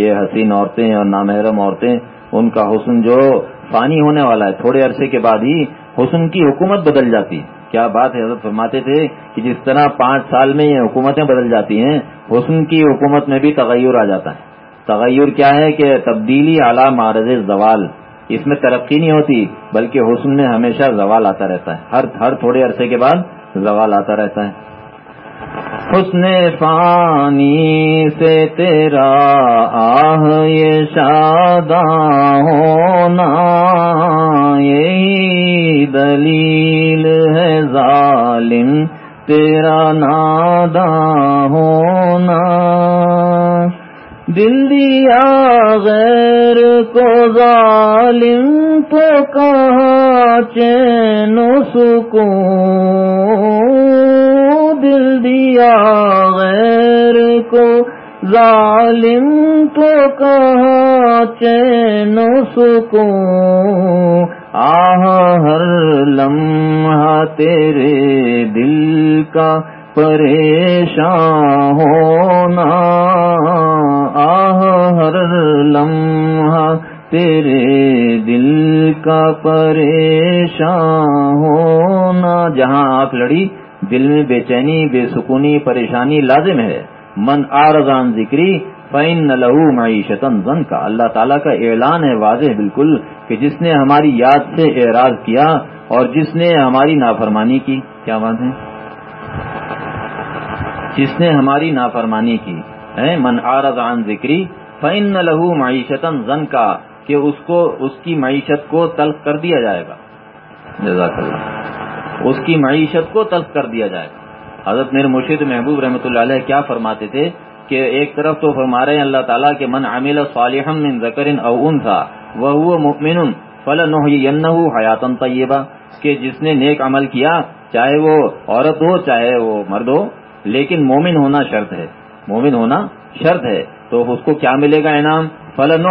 یہ حسین عورتیں اور نامحرم عورتیں، ان کا حسن جو فانی ہونے والا ہے، تھوڑے عرصے کے بعد ہی حسن کی حکومت بدل جاتی۔ کیا بات ہے؟ حضرت فرماتے تھے کہ جس طرح پانچ سال میں یہ حکومتیں بدل جاتی ہیں، حسن کی حکومت میں بھی تغیر آ جاتا ہے۔ تغیر کیا ہے؟ کہ تبدیلی اعلیٰ معرض زوال۔ اس میں ترقی نہیں ہوتی، بلکہ حسن میں ہمیشہ زوال آتا رہتا ہے۔ ہر ہر تھوڑے عرصے کے بعد زوال آتا رہتا ہے۔ حسن فانی سے تیرا آہ، یہ شاد ہونا، یہی دلیل ہے ظالم، تیرا ناداں ہونا۔ دل دیا غیر کو ظالم تو کہاں چین سکون؟ دل دیا غیر کو ظالم تو کہاں چین سکون؟ آہ ہر لمحہ تیرے دل کا پریشان ہونا، آہ، ہر لمحہ تیرے دل کا پریشان ہونا۔ جہاں آپ لڑی، دل میں بے چینی، بے سکونی، پریشانی لازم ہے۔ من آرزان ذکری فین لہو معیشت زن کا اللہ تعالیٰ کا اعلان ہے واضح بالکل کہ جس نے ہماری یاد سے اعراض کیا اور جس نے ہماری نافرمانی کی۔ کیا بات ہے؟ جس نے ہماری نافرمانی کی۔ من آرز عن ذکری فن لہو معیشت زن کا کہ اس کو، اس کی معیشت کو تلخ کر دیا جائے گا۔ جزاک اللہ اس کی معیشت کو تلخ کر دیا جائے گا۔ حضرت میرے مرشد محبوب رحمۃ اللہ علیہ کیا فرماتے تھے؟ کہ ایک طرف تو فرما رہے ہیں اللہ تعالیٰ کے من عامل صالح من ذکر او تھا وہ مؤمن فلن حیاتن طیبہ، کہ جس نے نیک عمل کیا، چاہے وہ عورت ہو، چاہے وہ مرد ہو۔ لیکن مومن ہونا شرط ہے۔ مومن ہونا شرط ہے۔ تو اس کو کیا ملے گا انعام؟ فلن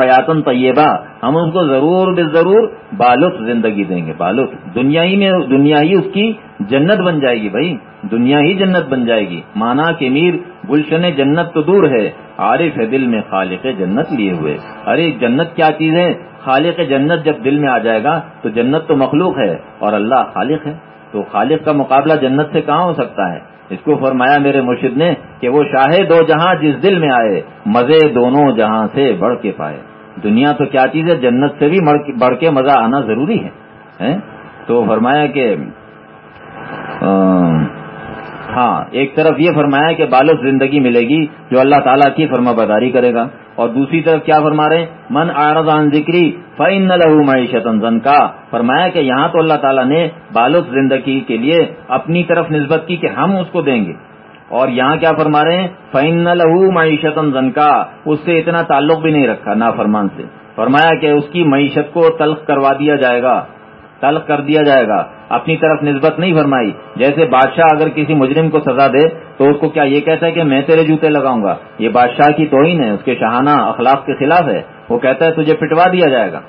حیاتن طیبہ ہم اس کو ضرور بے ضرور بالف زندگی دیں گے۔ بالف دنیا ہی میں، دنیا ہی اس کی جنت بن جائے گی بھائی۔ دنیا ہی جنت بن جائے گی۔ مانا کہ میر گلشن جنت تو دور ہے۔ عارف ہے دل میں خالق جنت لیے ہوئے۔ ارے جنت کیا چیز ہے؟ خالق جنت جب دل میں آ جائے گا تو جنت تو مخلوق ہے اور اللہ خالق ہے۔ تو خالق کا مقابلہ جنت سے کہاں ہو سکتا ہے؟ اس کو فرمایا میرے مرشد نے کہ وہ شاہ دو جہاں جس دل میں آئے، مزے دونوں جہاں سے بڑھ کے پائے۔ دنیا تو کیا چیز ہے، جنت سے بھی بڑھ کے مزہ آنا ضروری ہے تو فرمایا کہ ہاں ایک طرف یہ فرمایا کہ بالغ زندگی ملے گی جو اللہ تعالیٰ کی فرما بداری کرے گا۔ اور دوسری طرف کیا فرما رہے ہیں؟ من آردان ذکری فن لہو معیشت زن کا فرمایا کہ یہاں تو اللہ تعالیٰ نے بالغ زندگی کے لیے اپنی طرف نسبت کی کہ ہم اس کو دیں گے۔ اور یہاں کیا فرما رہے ہیں؟ فن لہو معیشت زن کا اس سے اتنا تعلق بھی نہیں رکھا نا فرمان سے۔ فرمایا کہ اس کی معیشت کو تلخ کروا دیا جائے گا۔ تلخ کر دیا جائے گا۔ اپنی طرف نسبت نہیں فرمائی۔ جیسے بادشاہ اگر کسی مجرم کو سزا دے، تو اس کو کیا یہ کہتا ہے کہ میں تیرے جوتے لگاؤں گا؟ یہ بادشاہ کی توہین ہے، اس کے شہانہ اخلاق کے خلاف ہے۔ وہ کہتا ہے، تجھے پٹوا دیا جائے گا۔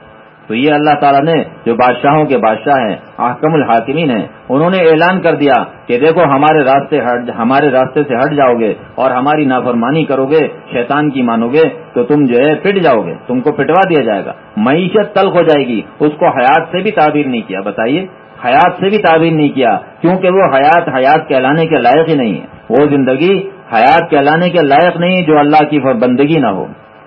تو یہ اللہ تعالیٰ نے جو بادشاہوں کے بادشاہ ہیں، احکم الحاکمین ہیں، انہوں نے اعلان کر دیا کہ دیکھو ہمارے راستے ہمارے راستے سے ہٹ جاؤ گے اور ہماری نافرمانی کرو گے، شیطان کی مانو گے، تو تم جو ہے پٹ جاؤ گے، تم کو پٹوا دیا جائے گا۔ معیشت تلخ ہو جائے گی، اس کو حیات سے بھی تعبیر نہیں کیا، بتائیے۔ حیات سے بھی تعبیر نہیں کیا، کیونکہ وہ حیات حیات کہلانے کے لائق ہی نہیں ہے۔ وہ زندگی حیات کہلانے کے لائق نہیں جو اللہ کی بندگی نہ ہو۔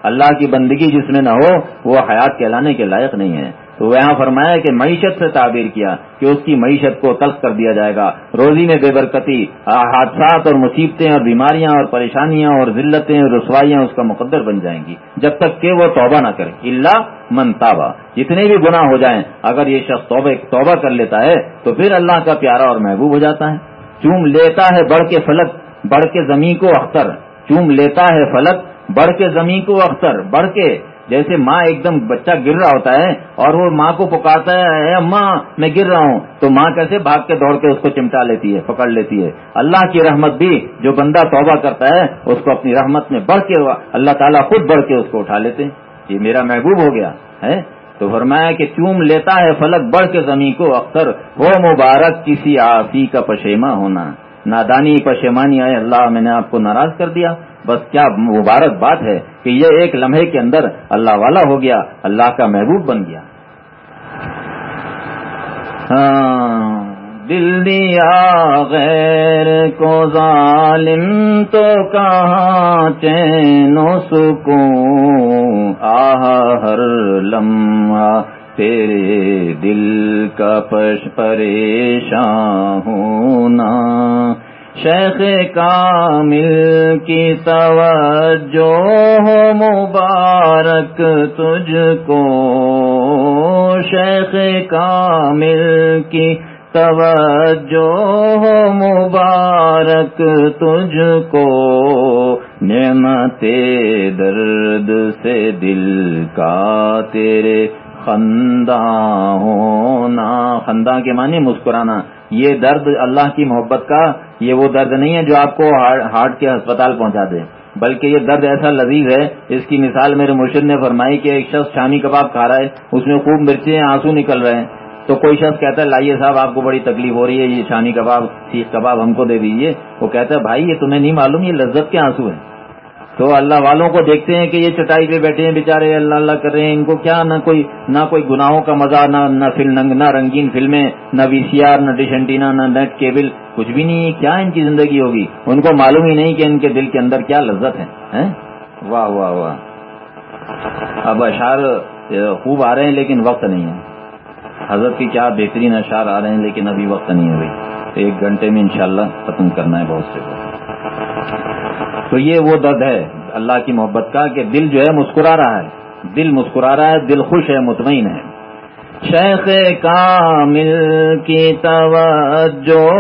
اللہ کی بندگی جس میں نہ ہو، وہ حیات کہلانے کے لائق نہیں ہے۔ تو یہاں فرمایا کہ معیشت سے تعبیر کیا کہ اس کی معیشت کو تلخ کر دیا جائے گا۔ روزی میں بے برکتی، حادثات اور مصیبتیں اور بیماریاں اور پریشانیاں اور ذلتیں اور رسوائیاں اس کا مقدر بن جائیں گی۔ جب تک کہ وہ توبہ نہ کرے۔ اللہ منتابہ جتنے بھی گناہ ہو جائیں، اگر یہ شخص توبہ توبہ کر لیتا ہے، تو پھر اللہ کا پیارا اور محبوب ہو جاتا ہے۔ چوم لیتا ہے بڑھ کے فلک، بڑھ کے زمین کو اختر۔ چوم لیتا ہے فلک بڑھ کے زمین کو اختر بڑھ کے، جیسے ماں ایک دم بچہ گر رہا ہوتا ہے اور وہ ماں کو پکارتا ہے اماں، میں گر رہا ہوں۔ تو ماں کیسے بھاگ کے دوڑ کے اس کو چمٹا لیتی ہے، پکڑ لیتی ہے۔ اللہ کی رحمت بھی جو بندہ توبہ کرتا ہے، اس کو اپنی رحمت میں بڑھ کے اللہ تعالیٰ خود بڑھ کے اس کو اٹھا لیتے ہیں۔ یہ میرا محبوب ہو گیا، ہے؟ تو فرمایا کہ چوم لیتا ہے فلک بڑھ کے زمین کو اختر ہو مبارک کسی آفی کا پشیما ہونا۔ نادانی پشیمانی آئے، اللہ میں نے آپ کو ناراض کر دیا۔ بس کیا مبارک بات ہے کہ یہ ایک لمحے کے اندر اللہ والا ہو گیا، اللہ کا محبوب بن گیا۔ ہاں، دل دیا غیر کو ظالم تو کہاں چین و سکون؟ آہ ہر لمحہ تیرے دل کا پش پریشان ہونا۔ شیخ کامل کی توجہ ہو مبارک تجھ کو۔ شیخ کامل کی توجہ ہو مبارک تجھ کو۔ نعمت درد سے دل کا تیرے خندہ ہونا خندہ کے معنی مسکرانا۔ یہ درد اللہ کی محبت کا، یہ وہ درد نہیں ہے جو آپ کو ہارٹ کے ہسپتال پہنچا دے۔ بلکہ یہ درد ایسا لذیذ ہے، اس کی مثال میرے مرشد نے فرمائی کہ ایک شخص شامی کباب کھا رہا ہے، اس میں خوب مرچیں، آنسو نکل رہے ہیں۔ تو کوئی شخص کہتا ہے، لائیے صاحب، آپ کو بڑی تکلیف ہو رہی ہے، یہ شامی کباب سیخ کباب ہم کو دے دیجیے وہ کہتا ہے، بھائی، یہ تمہیں نہیں معلوم، یہ لذت کے آنسو ہیں۔ تو اللہ والوں کو دیکھتے ہیں کہ یہ چٹائی پہ بیٹھے ہیں بےچارے اللہ اللہ کر رہے ہیں، ان کو کیا نہ کوئی نہ کوئی گناہوں کا مزہ، نہ نہ نہ رنگین فلمیں، نہ وی سی آر نہ ڈش اینٹینا، نہ نیٹ کیبل، کچھ بھی نہیں، کیا ان کی زندگی ہوگی؟ ان کو معلوم ہی نہیں کہ ان کے دل کے اندر کیا لذت ہے واہ واہ واہ۔ اب اشار خوب آ رہے ہیں لیکن وقت نہیں ہے۔ حضرت کی کیا بہترین اشار آ رہے ہیں لیکن ابھی وقت نہیں ہے بھائی۔ ایک گھنٹے میں انشاءاللہ ختم کرنا ہے بہت سے۔ تو یہ وہ درد ہے اللہ کی محبت کا کہ دل جو ہے مسکرا رہا ہے۔ دل مسکرا رہا ہے، دل خوش ہے، مطمئن ہے۔ شیخ کامل کی توجہ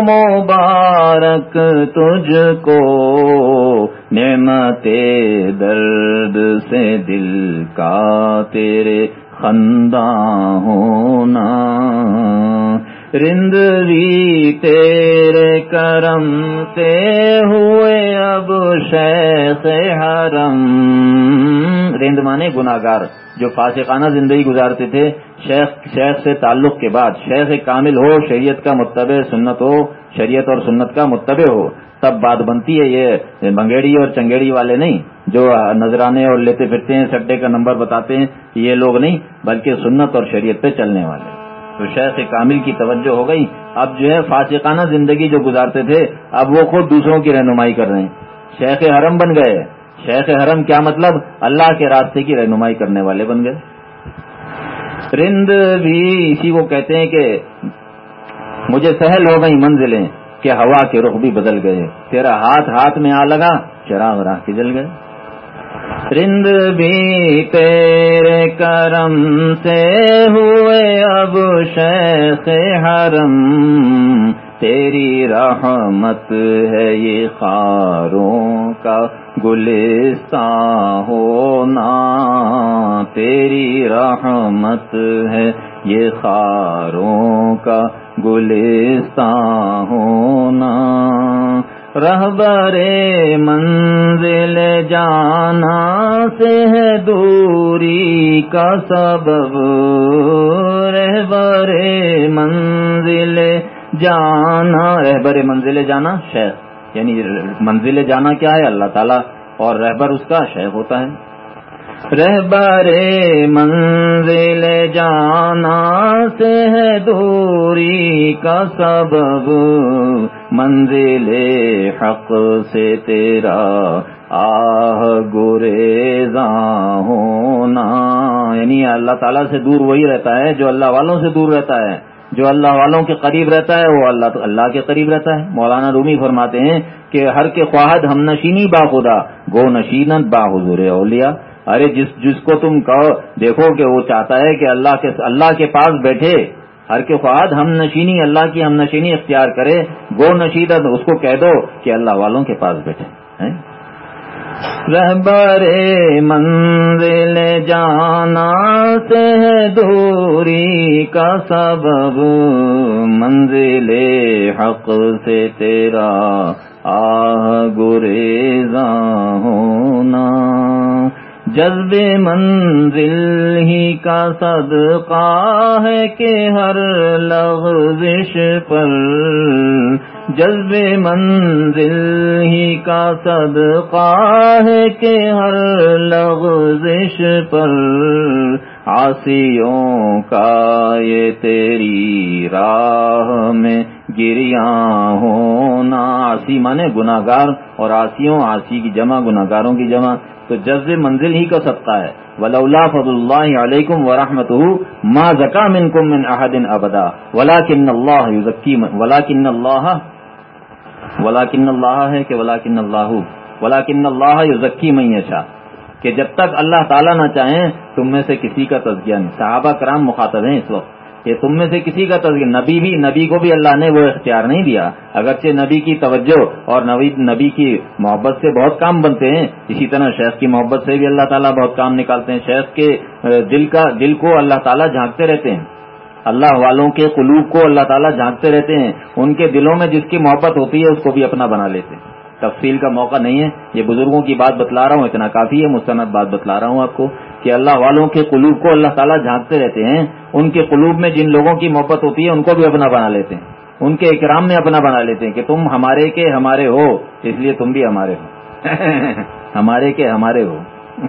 مبارک تجھ کو، نعمت درد سے دل کا تیرے خندہ ہونا۔ رند بھی تیرے کرم سے ہوئے اب شیخ حرم۔ رند مانے گناگار جو فاسقانہ زندگی گزارتے تھے، شیخ شیخ سے تعلق کے بعد، شیخ کامل ہو، شریعت کا متبع، سنت ہو، شریعت اور سنت کا متبع ہو، تب بات بنتی ہے یہ بنگیڑی اور چنگیڑی والے نہیں، جو نظرانے اور لیتے پھرتے ہیں، سڈے کا نمبر بتاتے ہیں یہ لوگ نہیں، بلکہ سنت اور شریعت پہ چلنے والے۔ تو شیخ کامل کی توجہ ہو گئی۔ اب جو ہے فاسقانہ زندگی جو گزارتے تھے، اب وہ خود دوسروں کی رہنمائی کر رہے ہیں۔ شیخ حرم بن گئے۔ شیخ حرم کیا مطلب؟ اللہ کے راستے کی رہنمائی کرنے والے بن گئے۔ رند بھی اسی کو کہتے ہیں کہ مجھے سہل ہو گئی منزلیں کہ ہوا کے رخ بھی بدل گئے۔ تیرا ہاتھ ہاتھ میں آ لگا، چراغ راہ کے جل گئے۔ رند بھی تیرے کرم سے ہوئے اب شیخ حرم۔ تیری رحمت ہے یہ خاروں کا گلستان ہونا۔ تیری رحمت ہے یہ خاروں کا گلستان ہونا۔ رہبر منزل جانا سے ہے دوری کا سبب۔ رہبر منزل جانا۔ رہبر منزل جانا شیخ یعنی منزل جانا کیا ہے اللہ تعالیٰ، اور رہبر اس کا شیخ ہوتا ہے۔ رہبر منزل جانا سے ہے دوری کا سبب، منزل حق سے تیرا آہ گریزاں ہونا۔ یعنی اللہ تعالیٰ سے دور وہی رہتا ہے جو اللہ والوں سے دور رہتا ہے۔ جو اللہ والوں کے قریب رہتا ہے، وہ اللہ اللہ کے قریب رہتا ہے۔ مولانا رومی فرماتے ہیں کہ ہر کے خواہد ہم نشینی با خدا، گو نشینت با حضور اولیا ارے جس جس کو تم کہو، دیکھو کہ وہ چاہتا ہے کہ اللہ کے اللہ کے پاس بیٹھے۔ ہر کے خواہد ہم نشینی، اللہ کی ہم نشینی اختیار کرے۔ گو نشیدت اس کو کہہ دو کہ اللہ والوں کے پاس بیٹھے۔ رہبر منزل جانا سے دوری کا سبب۔ منزل حق سے تیرا آہ گریزاں ہونا۔ جذب منزل ہی کا صدقہ ہے کہ ہر لغزش پر جذب منزل ہی کا صدقہ ہے کہ ہر لغزش پر آسیوں کا یہ تیری راہ میں گریاں ہونا آسی مانے گناگار اور آسیوں، آسی کی جمع گناگاروں کی جمع، تو جذب منزل ہی کا صدقہ ہے۔ ولولا فض اللہ علیکم ورحمۃ ما زکا من کم من احدن ابدا ولا کن اللہ ولا کن اللہ ولا کن اللہ ہے کہ ولا کن اللہ ولا کن اللہ یوزکی میشا کہ جب تک اللہ تعالیٰ نہ چاہیں تم میں سے کسی کا تذکیہ نہیں۔ صحابہ کرام مخاطب ہیں اس وقت۔ کہ تم میں سے کسی کا تذکر نبی بھی نبی کو بھی اللہ نے وہ اختیار نہیں دیا۔ اگرچہ نبی کی توجہ اور نبی کی محبت سے بہت کام بنتے ہیں، اسی طرح شیخ کی محبت سے بھی اللہ تعالیٰ بہت کام نکالتے ہیں۔ شیخ کے دل کا دل کو اللہ تعالیٰ جھانکتے رہتے ہیں۔ اللہ والوں کے قلوب کو اللہ تعالیٰ جھانکتے رہتے ہیں۔ ان کے دلوں میں جس کی محبت ہوتی ہے، اس کو بھی اپنا بنا لیتے ہیں۔ تفصیل کا موقع نہیں ہے۔ یہ بزرگوں کی بات بتلا رہا ہوں، اتنا کافی ہے۔ مستند بات بتلا رہا ہوں آپ کو۔ کہ اللہ والوں کے قلوب کو اللہ تعالیٰ جھانکتے رہتے ہیں۔ ان کے قلوب میں جن لوگوں کی محبت ہوتی ہے، ان کو بھی اپنا بنا لیتے ہیں۔ ان کے اکرام میں اپنا بنا لیتے ہیں کہ تم ہمارے کے ہمارے ہو، اس لیے تم بھی ہمارے ہو۔ <laughs> ہمارے کے ہمارے ہو۔ <laughs>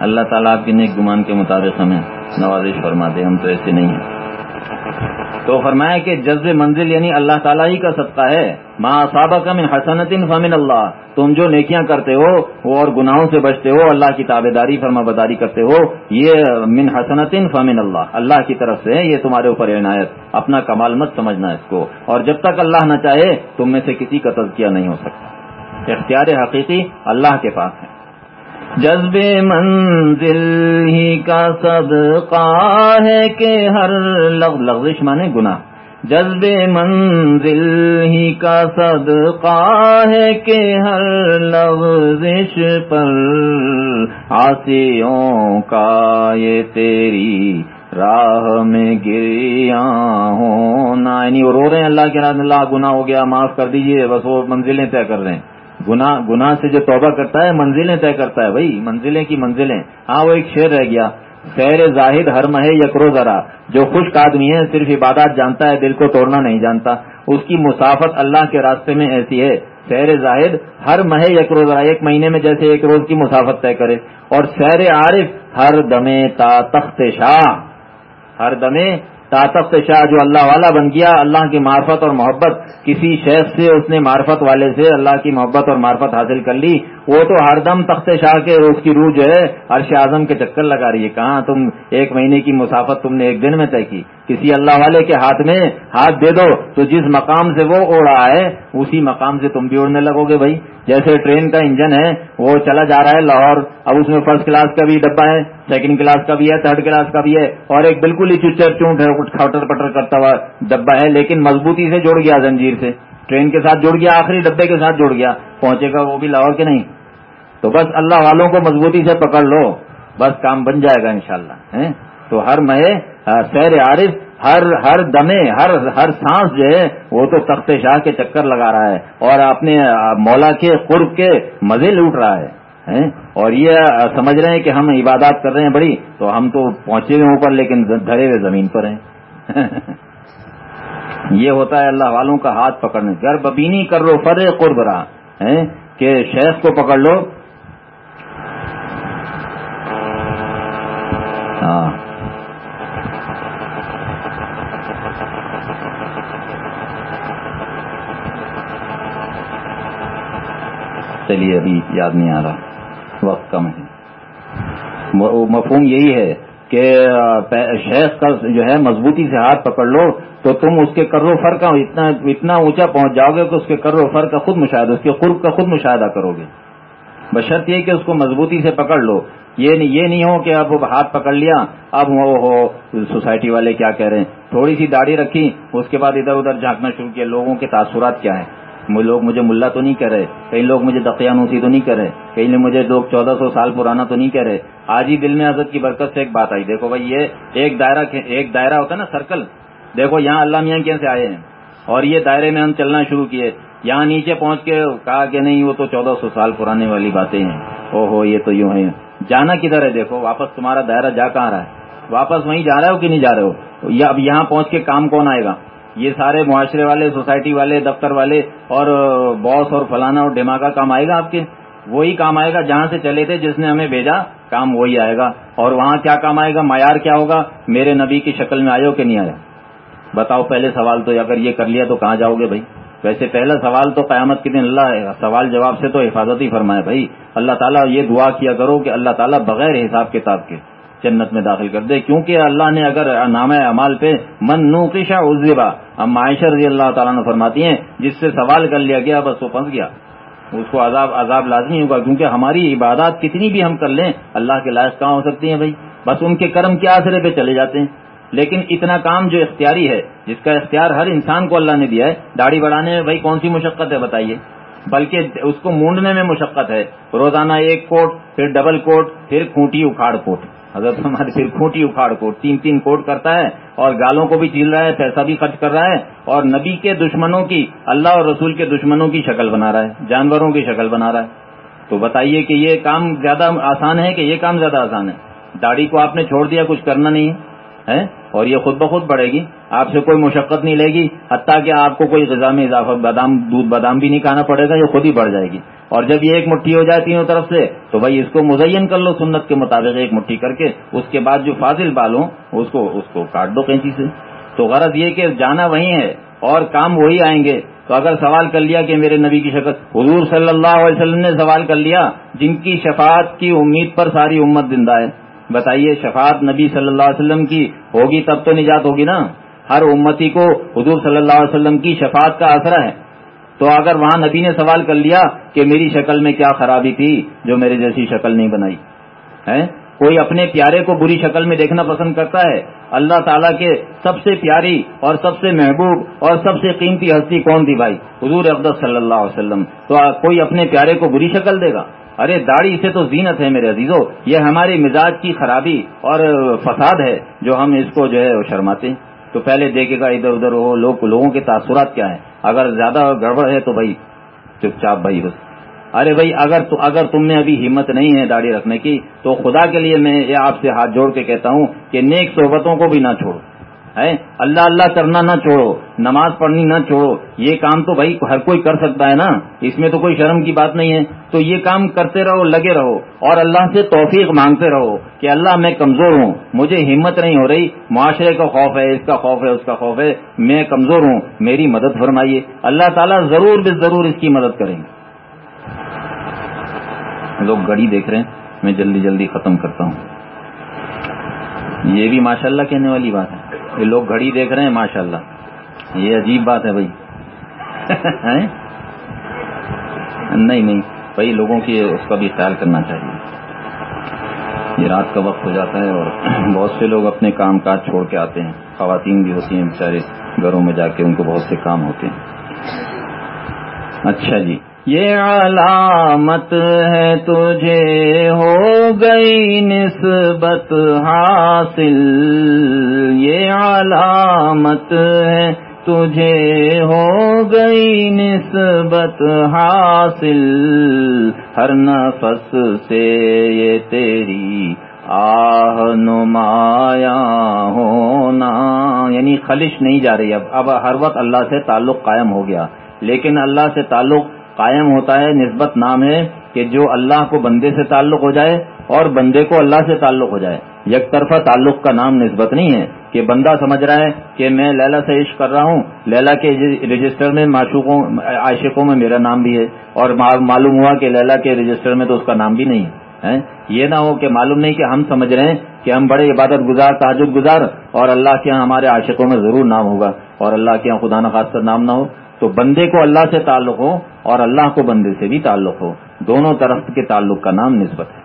اللہ تعالیٰ آپ کے نیک گمان کے مطابق ہمیں نوازش فرما دے، ہم تو ایسے نہیں ہیں۔ تو فرمایا کہ جذب منزل یعنی اللہ تعالیٰ ہی کا صدقہ ہے۔ ماں صابہ کا من حسنت فمن اللہ تم جو نیکیاں کرتے ہو، وہ اور گناہوں سے بچتے ہو، اللہ کی تابے داری فرما بداری کرتے ہو، یہ من حسنت فمن اللہ اللہ کی طرف سے یہ تمہارے اوپر عنایت۔ اپنا کمال مت سمجھنا اس کو۔ اور جب تک اللہ نہ چاہے، تم میں سے کسی کا تزکیہ نہیں ہو سکتا۔ اختیار حقیقی اللہ کے پاس ہے۔ جذب منزل ہی کا صدقہ ہے کہ ہر لغ، لغزش مانے گنا جذب منزل ہی کا صدقہ ہے کہ ہر لفظش پر آسیوں کا یہ تیری راہ میں گریا ہونا۔ یعنی وہ رو رہے ہیں اللہ کے رات اللہ گناہ ہو گیا، معاف کر دیجیے، بس وہ منزلیں طے کر رہے ہیں۔ گناہ گناہ سے جو توبہ کرتا ہے، منزلیں طے کرتا ہے۔ بھائی، منزلیں کی منزلیں۔ ہاں وہ ایک شعر رہ گیا۔ خیر زاہد ہر مہ یکرو ذرا جو خشک آدمی ہے، صرف عبادات جانتا ہے، دل کو توڑنا نہیں جانتا۔ اس کی مسافت اللہ کے راستے میں ایسی ہے۔ سیر زاہد ہر مہ یکرو ذرا ایک مہینے میں جیسے ایک روز کی مسافت طے کرے۔ اور سیر عارف ہر دمے تا تخت شاہ۔ ہر دمے تاطف شاہ جو اللہ والا بن گیا، اللہ کی معرفت اور محبت، کسی شیخ سے اس نے معرفت والے سے اللہ کی محبت اور معرفت حاصل کر لی۔ وہ تو ہر دم تخت شاہ کے اس کی روح جو ہے، عرش اعظم کے چکر لگا رہی ہے۔ کہاں تم ایک مہینے کی مسافت تم نے ایک دن میں طے کی؟ کسی اللہ والے کے ہاتھ میں ہاتھ دے دو تو جس مقام سے وہ اڑ رہا ہے، اسی مقام سے تم بھی اڑنے لگو گے بھائی۔ جیسے ٹرین کا انجن ہے، وہ چلا جا رہا ہے لاہور، اب اس میں فرسٹ کلاس کا بھی ڈبا ہے۔ سیکنڈ کلاس کا بھی ہے تھرڈ کلاس کا بھی ہے، اور ایک بالکل ہی چچر چونٹ ہے کھٹر پٹر کرتا ہوا ڈبا ہے، لیکن مضبوطی سے جڑ گیا زنجیر سے۔ ٹرین کے ساتھ جڑ گیا، آخری ڈبے کے ساتھ جڑ گیا۔ پہنچے گا وہ بھی لاہور کے نہیں۔ تو بس اللہ والوں کو مضبوطی سے پکڑ لو، بس کام بن جائے گا انشاءاللہ تو ہر مہے سیر عارف، ہر ہر دمے، ہر ہر سانس جو ہے، وہ تو تخت شاہ کے چکر لگا رہا ہے، اور اپنے مولا کے قرب کے مزے لوٹ رہا ہے۔ اور یہ سمجھ رہے ہیں کہ ہم عبادات کر رہے ہیں بڑی، تو ہم تو پہنچے ہوئے اوپر، لیکن دھرے ہوئے زمین پر ہیں۔ <laughs> یہ ہوتا ہے اللہ والوں کا ہاتھ پکڑنے۔ گر ببینی کر لو فر قرب رہا کہ شیخ کو پکڑ لو۔ ہاں۔ چلیے، ابھی یاد نہیں آ رہا۔ وقت کم ہے۔ مفہوم یہی ہے کہ شیخ کا جو ہے مضبوطی سے ہاتھ پکڑ لو تو تم اس کے کرو فر کا، اتنا اتنا اونچا پہنچ جاؤ گے کہ اس کے کرو فر کا خود مشاہدہ، اس کے قرب کا خود مشاہدہ کرو گے۔ بشرط یہ کہ اس کو مضبوطی سے پکڑ لو۔ یہ نہیں یہ نہیں ہو کہ اب ہاتھ پکڑ لیا، اب وہ ہو سوسائٹی والے کیا کہہ رہے ہیں؟ تھوڑی سی داڑھی رکھی، اس کے بعد ادھر ادھر جھانکنا شروع کیا، لوگوں کے تاثرات کیا ہیں؟ لوگ مجھے ملا تو نہیں کہہ رہے۔ کئی لوگ مجھے دقیانوسی تو نہیں کہہ رہے۔ کئی لوگ مجھے لوگ چودہ سو سال پرانا تو نہیں کہہ رہے۔ آج ہی دل میں حضرت کی برکت سے ایک بات آئی۔ دیکھو بھائی، یہ ایک دائرہ ایک دائرہ ہوتا ہے نا سرکل دیکھو، یہاں اللہ میاں کیسے آئے ہیں۔ اور یہ دائرے میں ہم چلنا شروع کیے۔ یہاں نیچے پہنچ کے کہا کہ نہیں، وہ تو چودہ سو سال پرانے والی باتیں ہیں۔ او ہو یہ تو یوں ہے جانا کدھر ہے؟ دیکھو، واپس تمہارا دائرہ جا کہاں رہا ہے؟ واپس وہیں جا رہے ہو کہ نہیں جا رہے ہو؟ اب یہاں پہنچ کے کام کون آئے گا؟ یہ سارے معاشرے والے، سوسائٹی والے، دفتر والے اور باس اور فلانا اور ڈیما کا کام آئے گا آپ کے؟ وہی کام آئے گا جہاں سے چلے تھے، جس نے ہمیں بھیجا، کام وہی آئے گا۔ اور وہاں کیا کام آئے گا؟ معیار کیا ہوگا؟ میرے نبی کی شکل میں آئے ہو کہ نہیں آیا؟ بتاؤ، پہلے سوال تو اگر یہ کر لیا تو کہاں جاؤ گے بھائی؟ ویسے پہلا سوال تو قیامت کے دن اللہ، سوال جواب سے تو حفاظت ہی فرمائے بھائی۔ اللہ تعالیٰ یہ دعا کیا کرو کہ اللہ تعالیٰ بغیر حساب کتاب کے جنت میں داخل کر دے۔ کیونکہ اللہ نے اگر نام امال پہ من نوکشا ازبا اب معاشر رضی اللہ تعالیٰ نے فرماتی ہیں، جس سے سوال کر لیا گیا، بس وہ پھنس گیا۔ اس کو عذاب عذاب لازمی ہوگا، کیونکہ ہماری عبادات کتنی بھی ہم کر لیں، اللہ کے لائق کہاں ہو سکتی ہیں بھائی؟ بس ان کے کرم کے آسرے پہ چلے جاتے ہیں۔ لیکن اتنا کام جو اختیاری ہے، جس کا اختیار ہر انسان کو اللہ نے دیا ہے، داڑھی بڑھانے میں بھائی کون سی مشقت ہے بتائیے؟ بلکہ اس کو مونڈنے میں مشقت ہے۔ روزانہ ایک کوٹ، پھر ڈبل کوٹ، پھر کھوٹی اکھاڑ کوٹ۔ حضرت ہمارے پھر کھوٹی اکھاڑ کوٹ تین تین کوٹ کرتا ہے اور گالوں کو بھی چیل رہا ہے، پیسہ بھی خرچ کر رہا ہے اور نبی کے دشمنوں کی، اللہ اور رسول کے دشمنوں کی شکل بنا رہا ہے، جانوروں کی شکل بنا رہا ہے۔ تو بتائیے کہ یہ کام زیادہ آسان ہے کہ یہ کام زیادہ آسان ہے؟ داڑھی کو آپ نے چھوڑ دیا، کچھ کرنا نہیں ہے اور یہ خود بخود بڑھے گی۔ آپ سے کوئی مشقت نہیں لے گی، حتیٰ کہ آپ کو کوئی غذا میں اضافہ، بادام، دودھ، بادام بھی نہیں کھانا پڑے گا، یہ خود ہی بڑھ جائے گی۔ اور جب یہ ایک مٹھی ہو جائے تینوں طرف سے، تو بھائی اس کو مزین کر لو سنت کے مطابق ایک مٹھی کر کے، اس کے بعد جو فاضل بال ہوں، اس کو اس کو کاٹ دو کینچی سے۔ تو غرض یہ کہ جانا وہی ہے اور کام وہی آئیں گے۔ تو اگر سوال کر لیا کہ میرے نبی کی شکل حضور صلی اللہ علیہ وسلم نے سوال کر لیا، جن کی شفاعت کی امید پر ساری امت زندہ ہے۔ بتائیے، شفاعت نبی صلی اللہ علیہ وسلم کی ہوگی تب تو نجات ہوگی نا؟ ہر امتی کو حضور صلی اللہ علیہ وسلم کی شفاعت کا اثر ہے۔ تو اگر وہاں نبی نے سوال کر لیا کہ میری شکل میں کیا خرابی تھی جو میرے جیسی شکل نہیں بنائی ہے کوئی اپنے پیارے کو بری شکل میں دیکھنا پسند کرتا ہے؟ اللہ تعالیٰ کے سب سے پیاری اور سب سے محبوب اور سب سے قیمتی ہستی کون تھی بھائی؟ حضور اقدس صلی اللہ علیہ وسلم۔ تو کوئی اپنے پیارے کو بری شکل دے گا؟ ارے داڑھی سے تو زینت ہے میرے عزیزو، یہ ہماری مزاج کی خرابی اور فساد ہے جو ہم اس کو جو ہے وہ شرماتے ہیں۔ تو پہلے دیکھے گا ادھر ادھر ہو لوگ لوگوں کے تاثرات کیا ہیں؟ اگر زیادہ گڑبڑ ہے تو بھائی، چپ چاپ بھائی بس۔ ارے بھائی، اگر تو اگر تم نے ابھی ہمت نہیں ہے داڑھی رکھنے کی، تو خدا کے لیے میں یہ آپ سے ہاتھ جوڑ کے کہتا ہوں کہ نیک صحبتوں کو بھی نہ چھوڑو۔ ہے؟ اللہ اللہ کرنا نہ چھوڑو، نماز پڑھنی نہ چھوڑو، یہ کام تو بھائی ہر کوئی کر سکتا ہے نا؟ اس میں تو کوئی شرم کی بات نہیں ہے۔ تو یہ کام کرتے رہو، لگے رہو، اور اللہ سے توفیق مانگتے رہو کہ اللہ میں کمزور ہوں، مجھے ہمت نہیں ہو رہی، معاشرے کا خوف ہے، اس کا خوف ہے، اس کا خوف ہے، میں کمزور ہوں، میری مدد فرمائیے۔ اللہ تعالیٰ ضرور بھی ضرور اس کی مدد کریں گے۔ لوگ گڑی دیکھ رہے ہیں، میں جلدی جلدی ختم کرتا ہوں۔ یہ بھی ماشاءاللہ کہنے والی بات ہے۔ یہ لوگ گھڑی دیکھ رہے ہیں ماشاء اللہ یہ عجیب بات ہے بھائی۔ نہیں نہیں۔ بھائی، لوگوں کی اس کا بھی خیال کرنا چاہیے۔ یہ رات کا وقت ہو جاتا ہے اور بہت سے لوگ اپنے کام کاج چھوڑ کے آتے ہیں۔ خواتین بھی ہوتی ہیں بیچارے، گھروں میں جا کے ان کو بہت سے کام ہوتے ہیں۔ اچھا جی۔ یہ علامت ہے تجھے ہو گئی نسبت حاصل۔ یہ علامت ہے تجھے ہو گئی نسبت حاصل۔ ہر نفس سے یہ تیری آہ نمایا ہونا۔ یعنی خلش نہیں جا رہی اب۔ اب ہر وقت اللہ سے تعلق قائم ہو گیا۔ لیکن اللہ سے تعلق قائم ہوتا ہے، نسبت نام ہے کہ جو اللہ کو بندے سے تعلق ہو جائے اور بندے کو اللہ سے تعلق ہو جائے۔ یک طرفہ تعلق کا نام نسبت نہیں ہے کہ بندہ سمجھ رہا ہے کہ میں لیلا سے عشق کر رہا ہوں، لیلا کے رجسٹر میں معشوقوں، عاشقوں میں میرا نام بھی ہے اور معلوم ہوا کہ لیلا کے رجسٹر میں تو اس کا نام بھی نہیں ہے۔ یہ نہ ہو کہ معلوم نہیں کہ ہم سمجھ رہے ہیں کہ ہم بڑے عبادت گزار تعجب گزار اور اللہ کے یہاں ہمارے عاشقوں میں ضرور نام ہوگا اور اللہ کے یہاں خدا نخواستہ نام نہ ہو۔ تو بندے کو اللہ سے تعلق ہو اور اللہ کو بندے سے بھی تعلق ہو۔ دونوں طرف کے تعلق کا نام نسبت ہے۔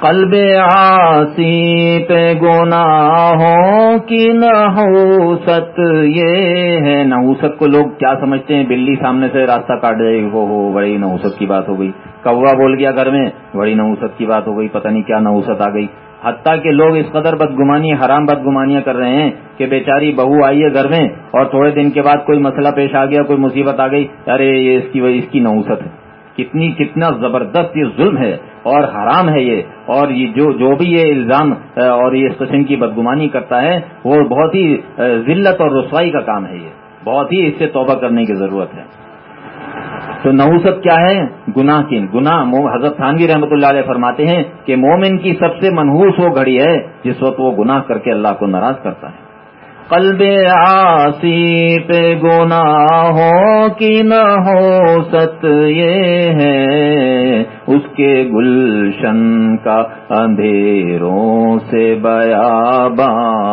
قلب آسی پہ گونا ہو کی نحوست یہ ہے۔ نحوست کو لوگ کیا سمجھتے ہیں؟ بلی سامنے سے راستہ کاٹ جائے گی ہو، بڑی نحوست کی بات ہو گئی۔ کوا بول گیا گھر میں، بڑی نحوست کی بات ہو گئی۔ پتہ نہیں کیا نحوست آ گئی۔ حتیٰ کہ لوگ اس قدر بدگمانی، حرام بدگمانیاں کر رہے ہیں کہ بیچاری بہو آئی ہے گھر میں اور تھوڑے دن کے بعد کوئی مسئلہ پیش آ گیا، کوئی مصیبت آ گئی، ارے یہ اس کی اس کی نوسط ہے۔ کتنی، کتنا زبردست یہ ظلم ہے اور حرام ہے یہ۔ اور یہ جو جو بھی یہ الزام اور یہ اس قسم کی بدگمانی کرتا ہے، وہ بہت ہی ذلت اور رسوائی کا کام ہے یہ۔ بہت ہی اس سے توبہ کرنے کی ضرورت ہے۔ تو نوسط کیا ہے؟ گناہ کی۔ گناہ حضرت خانوی رحمۃ اللہ علیہ فرماتے ہیں کہ مومن کی سب سے منحوس وہ گھڑی ہے جس وقت وہ گناہ کر کے اللہ کو ناراض کرتا ہے۔ قلب آسی پہ گنا ہو کی نہ ہو ست یہ ہے، اس کے گلشن کا اندھیروں سے بیا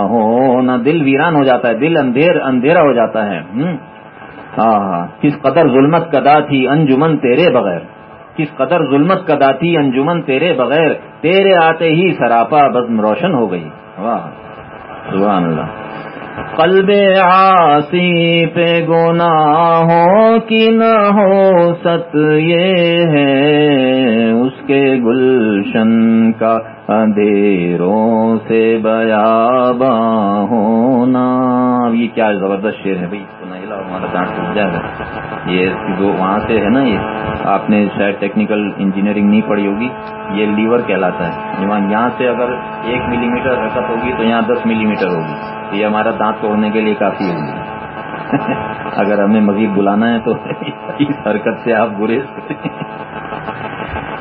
ہونا دل ویران ہو جاتا ہے، دل اندھیر، اندھیرا ہو جاتا ہے۔ ہاں ہاں۔ کس قدر ظلمت کدا تھی انجمن تیرے بغیر۔ کس قدر ظلمت کدا تھی انجمن تیرے بغیر۔ تیرے آتے ہی سراپا بزم روشن ہو گئی۔ واہ۔ سبحان اللہ۔ قلب آسی پہ گونا ہو نہ ہو ست یہ ہے۔ اس کے گلشن کا اندھیروں سے بیا ہونا یہ کیا زبردست شعر ہے بھائی۔ ہمارا دانت ٹوٹ جائے گا یہ وہاں سے ہے نا یہ، آپ نے شاید ٹیکنیکل انجینئرنگ نہیں پڑھی ہوگی، یہ لیور کہلاتا ہے۔ یہاں سے اگر ایک ملی میٹر حرکت ہوگی تو یہاں دس ملی میٹر ہوگی یہ ہمارا دانت توڑنے کے لیے کافی ہوگی <laughs> اگر ہمیں مزید بلانا ہے تو اس حرکت سے آپ برے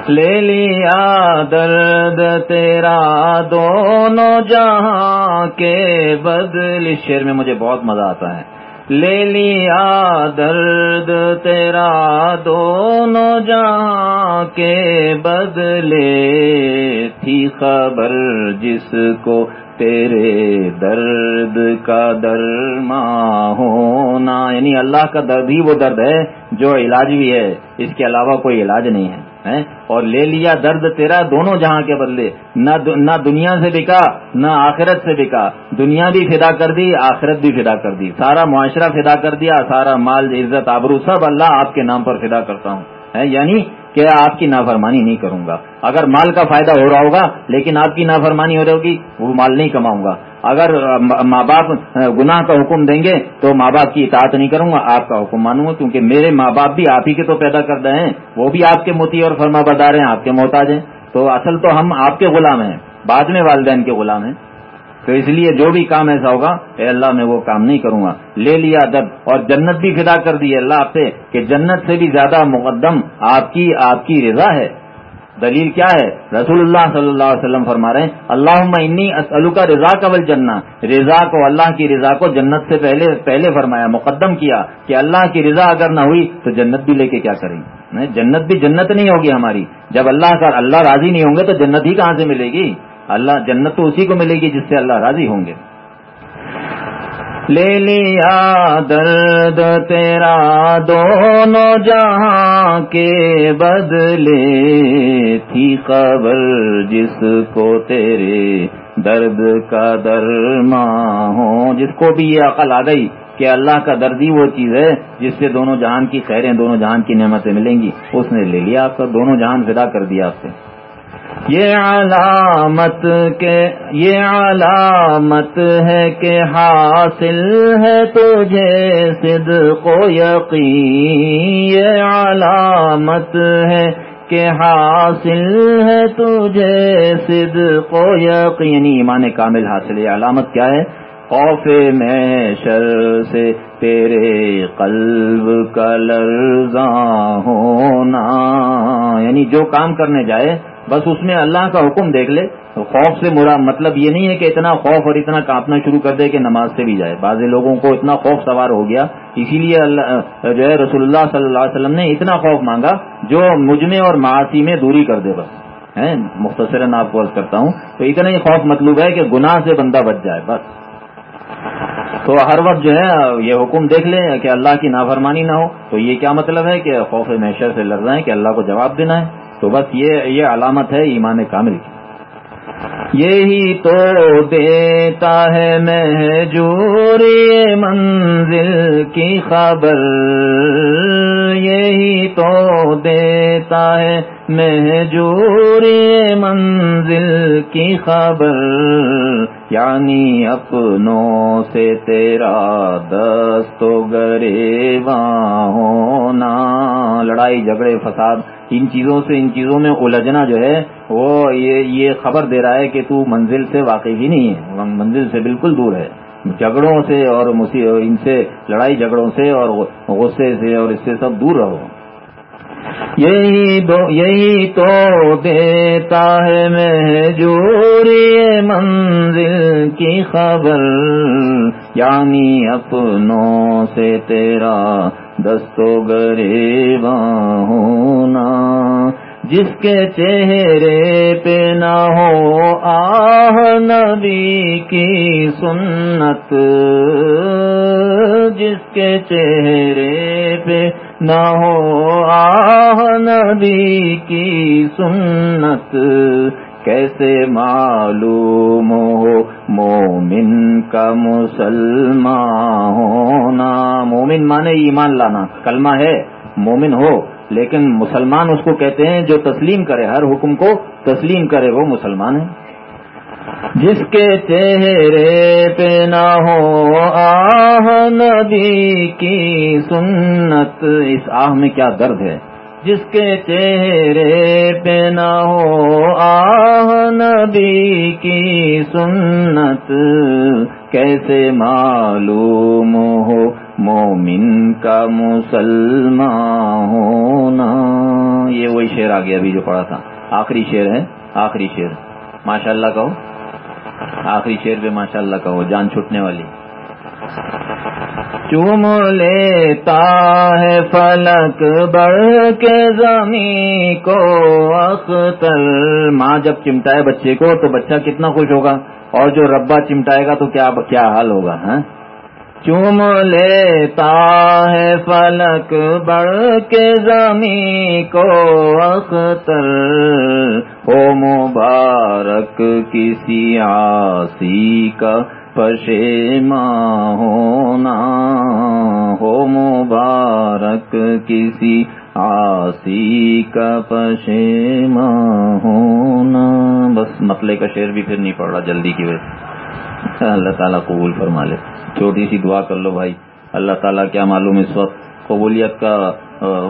لے لیا درد تیرا دونوں جہاں کے بدل۔ شیر میں مجھے بہت مزہ آتا ہے۔ لے لیا درد تیرا دونوں جہاں کے بدلے تھی خبر جس کو تیرے درد کا درما ہونا یعنی اللہ کا درد ہی وہ درد ہے جو علاج بھی ہے، اس کے علاوہ کوئی علاج نہیں ہے۔ اور لے لیا درد تیرا دونوں جہاں کے بدلے۔ نہ دنیا سے بکا، نہ آخرت سے بکا۔ دنیا بھی فدا کر دی، آخرت بھی فدا کر دی۔ سارا معاشرہ فدا کر دیا، سارا مال، عزت، آبرو سب اللہ آپ کے نام پر فدا کرتا ہوں۔ یعنی کہ آپ کی نافرمانی نہیں کروں گا۔ اگر مال کا فائدہ ہو رہا ہوگا، لیکن آپ کی نافرمانی ہو رہی ہوگی، وہ مال نہیں کماؤں گا۔ اگر ماں باپ گناہ کا حکم دیں گے، تو ماں باپ کی اطاعت نہیں کروں گا، آپ کا حکم مانوں گا، کیونکہ میرے ماں باپ بھی آپ ہی کے تو پیدا کر رہے ہیں۔ وہ بھی آپ کے موتی اور فرما بدار ہیں، آپ کے محتاج ہیں۔ تو اصل تو ہم آپ کے غلام ہیں، بعد میں والدین کے غلام ہیں۔ تو اس لیے جو بھی کام ایسا ہوگا، اے اللہ میں وہ کام نہیں کروں گا۔ لے لیا ادب اور جنت بھی فدا کر دی اللہ آپ سے کہ جنت سے بھی زیادہ مقدم آپ کی آپ کی رضا ہے۔ دلیل کیا ہے؟ رسول اللہ صلی اللہ علیہ وسلم فرما رہے ہیں اللہ انی اسلو کا رضا قبل جنہ رضا کو، اللہ کی رضا کو جنت سے پہلے پہلے فرمایا، مقدم کیا کہ اللہ کی رضا اگر نہ ہوئی تو جنت بھی لے کے کیا کریں۔ گے جنت بھی جنت نہیں ہوگی ہماری۔ جب اللہ کا، اللہ راضی نہیں ہوں گے تو جنت ہی کہاں سے ملے گی؟ اللہ جنت تو اسی کو ملے گی جس سے اللہ راضی ہوں گے۔ لے لیا درد تیرا دونوں جہاں کے بدلے، تھی خبر جس کو تیرے درد کا درما ہو۔ جس کو بھی یہ عقل آ گئی کہ اللہ کا درد ہی وہ چیز ہے جس سے دونوں جہان کی خیریں، دونوں جہان کی نعمتیں ملیں گی، اس نے لے لیا آپ کا دونوں جہان فدا کر دیا آپ سے۔ یہ علامت کے یہ علامت ہے کہ حاصل ہے تجھے صدق و یقین۔ یہ علامت ہے کہ حاصل ہے تجھے صدق و یقین۔ یعنی ایمان کامل حاصل یہ علامت کیا ہے؟ خوف میں شر سے تیرے قلب کا لرزاں ہونا۔ یعنی جو کام کرنے جائے بس اس میں اللہ کا حکم دیکھ لے خوف سے مرا مطلب یہ نہیں ہے کہ اتنا خوف اور اتنا کانپنا شروع کر دے کہ نماز سے بھی جائے۔ بعض لوگوں کو اتنا خوف سوار ہو گیا، اسی لیے جو ہے رسول اللہ صلی اللہ علیہ وسلم نے اتنا خوف مانگا جو مجھ میں اور معاشی میں دوری کر دے بس۔ مختصراً آپ کو عرض کرتا ہوں، تو اتنا ہی خوف مطلوب ہے کہ گناہ سے بندہ بچ جائے بس۔ تو ہر وقت جو ہے یہ حکم دیکھ لیں کہ اللہ کی نافرمانی نہ ہو۔ تو یہ کیا مطلب ہے کہ خوف محشر سے لڑ رہے ہیں کہ اللہ کو جواب دینا ہے۔ تو بس یہ یہ علامت ہے ایمان کامل کی۔ یہی تو دیتا ہے محجور منزل کی خبر۔ یہی تو دیتا ہے محجوری منزل کی خبر یعنی اپنوں سے تیرا دست گرے ہونا۔ لڑائی، جھگڑے، فساد، ان چیزوں سے، ان چیزوں میں الجھنا جو ہے، وہ یہ یہ خبر دے رہا ہے کہ تو منزل سے واقعی ہی نہیں ہے، منزل سے بالکل دور ہے۔ جھگڑوں سے اور ان سے، لڑائی جھگڑوں سے اور غصے سے اور اس سے سب دور رہو۔ یہی دو یہی تو دیتا ہے میں منزل کی خبر یعنی اپنوں سے تیرا دستو گرے ہونا۔ جس کے چہرے پہ نہ ہو آہ نبی کی سنت، جس کے چہرے پہ نہ ہو آہ نبی کی سنت، کیسے معلوم ہو مومن کا مسلمان ہونا؟ مومن مانے ایمان لانا، کلمہ ہے مومن ہو۔ لیکن مسلمان اس کو کہتے ہیں جو تسلیم کرے ہر حکم کو، تسلیم کرے وہ مسلمان ہے جس کے چہرے پہ نہ ہو آہ نبی کی سنت، اس آہ میں کیا درد ہے۔ جس کے چہرے پہ نہ ہو آہ نبی کی سنت، کیسے معلوم ہو مومن کا مسلمان ہونا۔ یہ وہی شعر آ گیا ابھی جو پڑا تھا۔ آخری شعر ہے، آخری شعر۔ ماشاء اللہ کہو۔ آخری شعر پہ ماشاء اللہ کہو، جان چھٹنے والی۔ چوم لیتا ہے فلک بڑھ کے زمین کو اختر۔ ماں جب چمٹائے بچے کو تو بچہ کتنا خوش ہوگا، اور جو ربا چمٹائے گا تو کیا کیا حال ہوگا ہاں؟ چوم لیتا ہے فلک بڑھ کے زمین کو اختر۔ ہو مبارک، کسی آسی کا پشیما ہونا۔ ہو مبارک، کسی آسی کا پشیما ہونا۔ بس مطلع کا شعر بھی پھر نہیں پڑ رہا، جلدی کی وجہ سے۔ <laughs> اللہ تعالیٰ قبول فرما لے۔ چھوٹی سی دعا کر لو بھائی۔ اللہ تعالیٰ کیا معلوم اس وقت قبولیت کا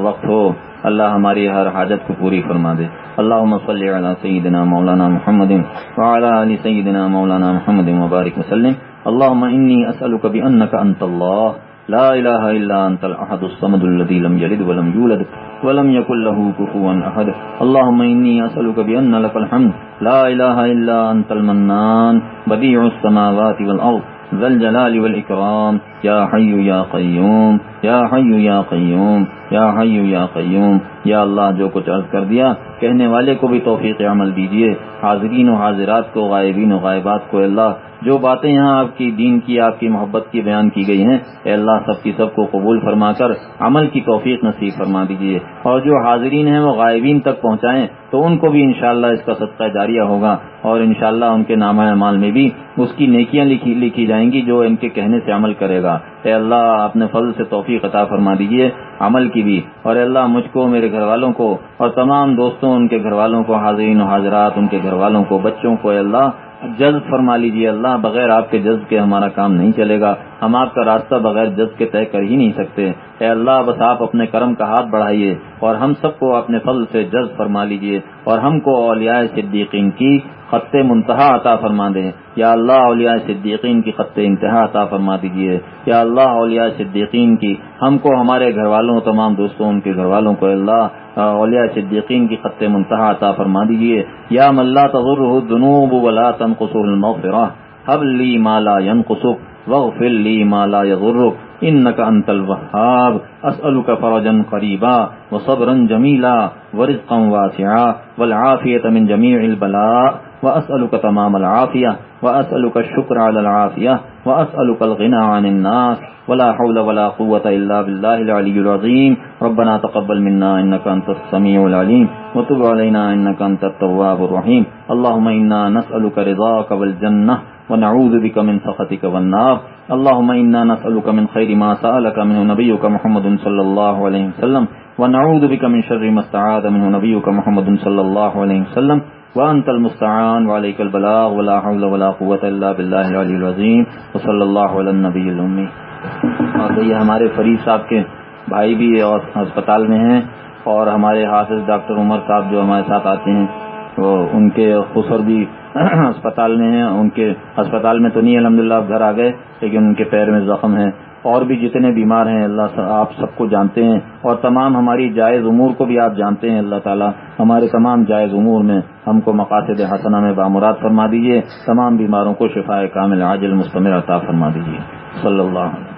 وقت ہو۔ اللہ ہماری ہر حاجت کو پوری فرما دے۔ اللہ صلی علی سیدنا مولانا محمد وعلى علی سیدنا مولانا محمد مبارک وسلم۔ اللهم انی اسألك بأنك انت اللہ۔ لا الہ الا انت الاحد الصمد الذي لم يلد ولم يولد ولم يكن له كفوا احد اللهم اني اسالك بان لك الحمد. لا اله الا انت المنان. بديع السماوات والارض ذا الجلال والإكرام. يا حي يا قيوم. يا حي يا قيوم. يا حي يا قيوم. یا اللہ جو کچھ عرض کر دیا، کہنے والے کو بھی توفیق عمل دیجیے حاضرین و حاضرات کو، غائبین و غائبات کو اللہ، جو باتیں یہاں آپ کی دین کی، آپ کی محبت کی بیان کی گئی ہیں، اے اللہ، سب کی سب کو قبول فرما کر عمل کی توفیق نصیب فرما دیجیے اور جو حاضرین ہیں، وہ غائبین تک پہنچائیں تو ان کو بھی انشاءاللہ اس کا صدقہ جاریہ ہوگا اور انشاءاللہ ان کے نامہ اعمال میں بھی اس کی نیکیاں لکھی لکھی جائیں گی جو ان کے کہنے سے عمل کرے گا۔ اے اللہ اپنے فضل سے توفیق عطا فرما دیجیے عمل کی بھی۔ اور اے اللہ، مجھ کو، میرے گھر والوں کو اور تمام دوستوں ان کے گھر والوں کو، حاضرین و حاضرات ان کے گھر والوں کو، بچوں کو، اے اللہ، جذب فرما لیجیے اللہ، بغیر آپ کے جذب کے ہمارا کام نہیں چلے گا۔ ہم آپ کا راستہ بغیر جذب کے طے کر ہی نہیں سکتے۔ اے اللہ، بس آپ اپنے کرم کا ہاتھ بڑھائیے اور ہم سب کو اپنے فضل سے جذب فرما لیجیے اور ہم کو اولیاء صدیقین کی خط منتہا عطا فرما دیں۔ یا اللہ، اولیاء صدیقین کی خط انتہا عطا فرما دیجیے۔ یا اللہ، اولیاء صدیقین کی، ہم کو ہمارے گھر والوں تمام دوستوں ان کے گھر والوں کو اللہ، اولیاء صدیقین کی خط منتہا عطا فرما دیجیے۔ یا ملا تغر دنوب ولا تنقص المغفرہ حب لی مالا ينقصك واغفر لي ما لا يضرك انك انت الوهاب اسالك فرجا قريبا وصبرا جميلا ورزقا واسعا والعافيه من جميع البلاء واسالك تمام العافيه واسالك الشكر على العافيه واسالك الغنى عن الناس ولا حول ولا قوه الا بالله العلي العظيم ربنا تقبل منا انك انت السميع العليم وتب علينا انك انت التواب الرحيم اللهم انا نسالك رضاك والجنه ونعوذ بك من سخطك والنار. اللهم إنا نسألك من خير ما سألك منه نبيك محمد صلى الله عليه وسلم، ونعوذ بك من شر ما استعاذ منه نبيك محمد صلى الله عليه وسلم. وأنت المستعان وعليك البلاغ، ولا حول ولا قوة إلا بالله العلي العظيم. وصلى الله على النبي الأمي. اور یہ ہمارے فرید صاحب کے بھائی بھی اور ہسپتال میں ہیں، اور ہمارے حافظ ڈاکٹر عمر صاحب جو ہمارے ساتھ آتے ہیں، وہ ان کے خسر بھی <coughs> اسپتال میں ہیں، ان کے اسپتال میں تو نہیں الحمد للہ گھر آ گئے، لیکن ان کے پیر میں زخم ہے اور بھی جتنے بیمار ہیں، اللہ آپ سب کو جانتے ہیں۔ اور تمام ہماری جائز امور کو بھی آپ جانتے ہیں، اللہ تعالیٰ ہمارے تمام جائز امور میں ہم کو مقاصد حسنہ میں بامراد فرما دیجیے تمام بیماروں کو شفا کامل عاجل مستمر عطا فرما دیجیے صلی اللہ علیہ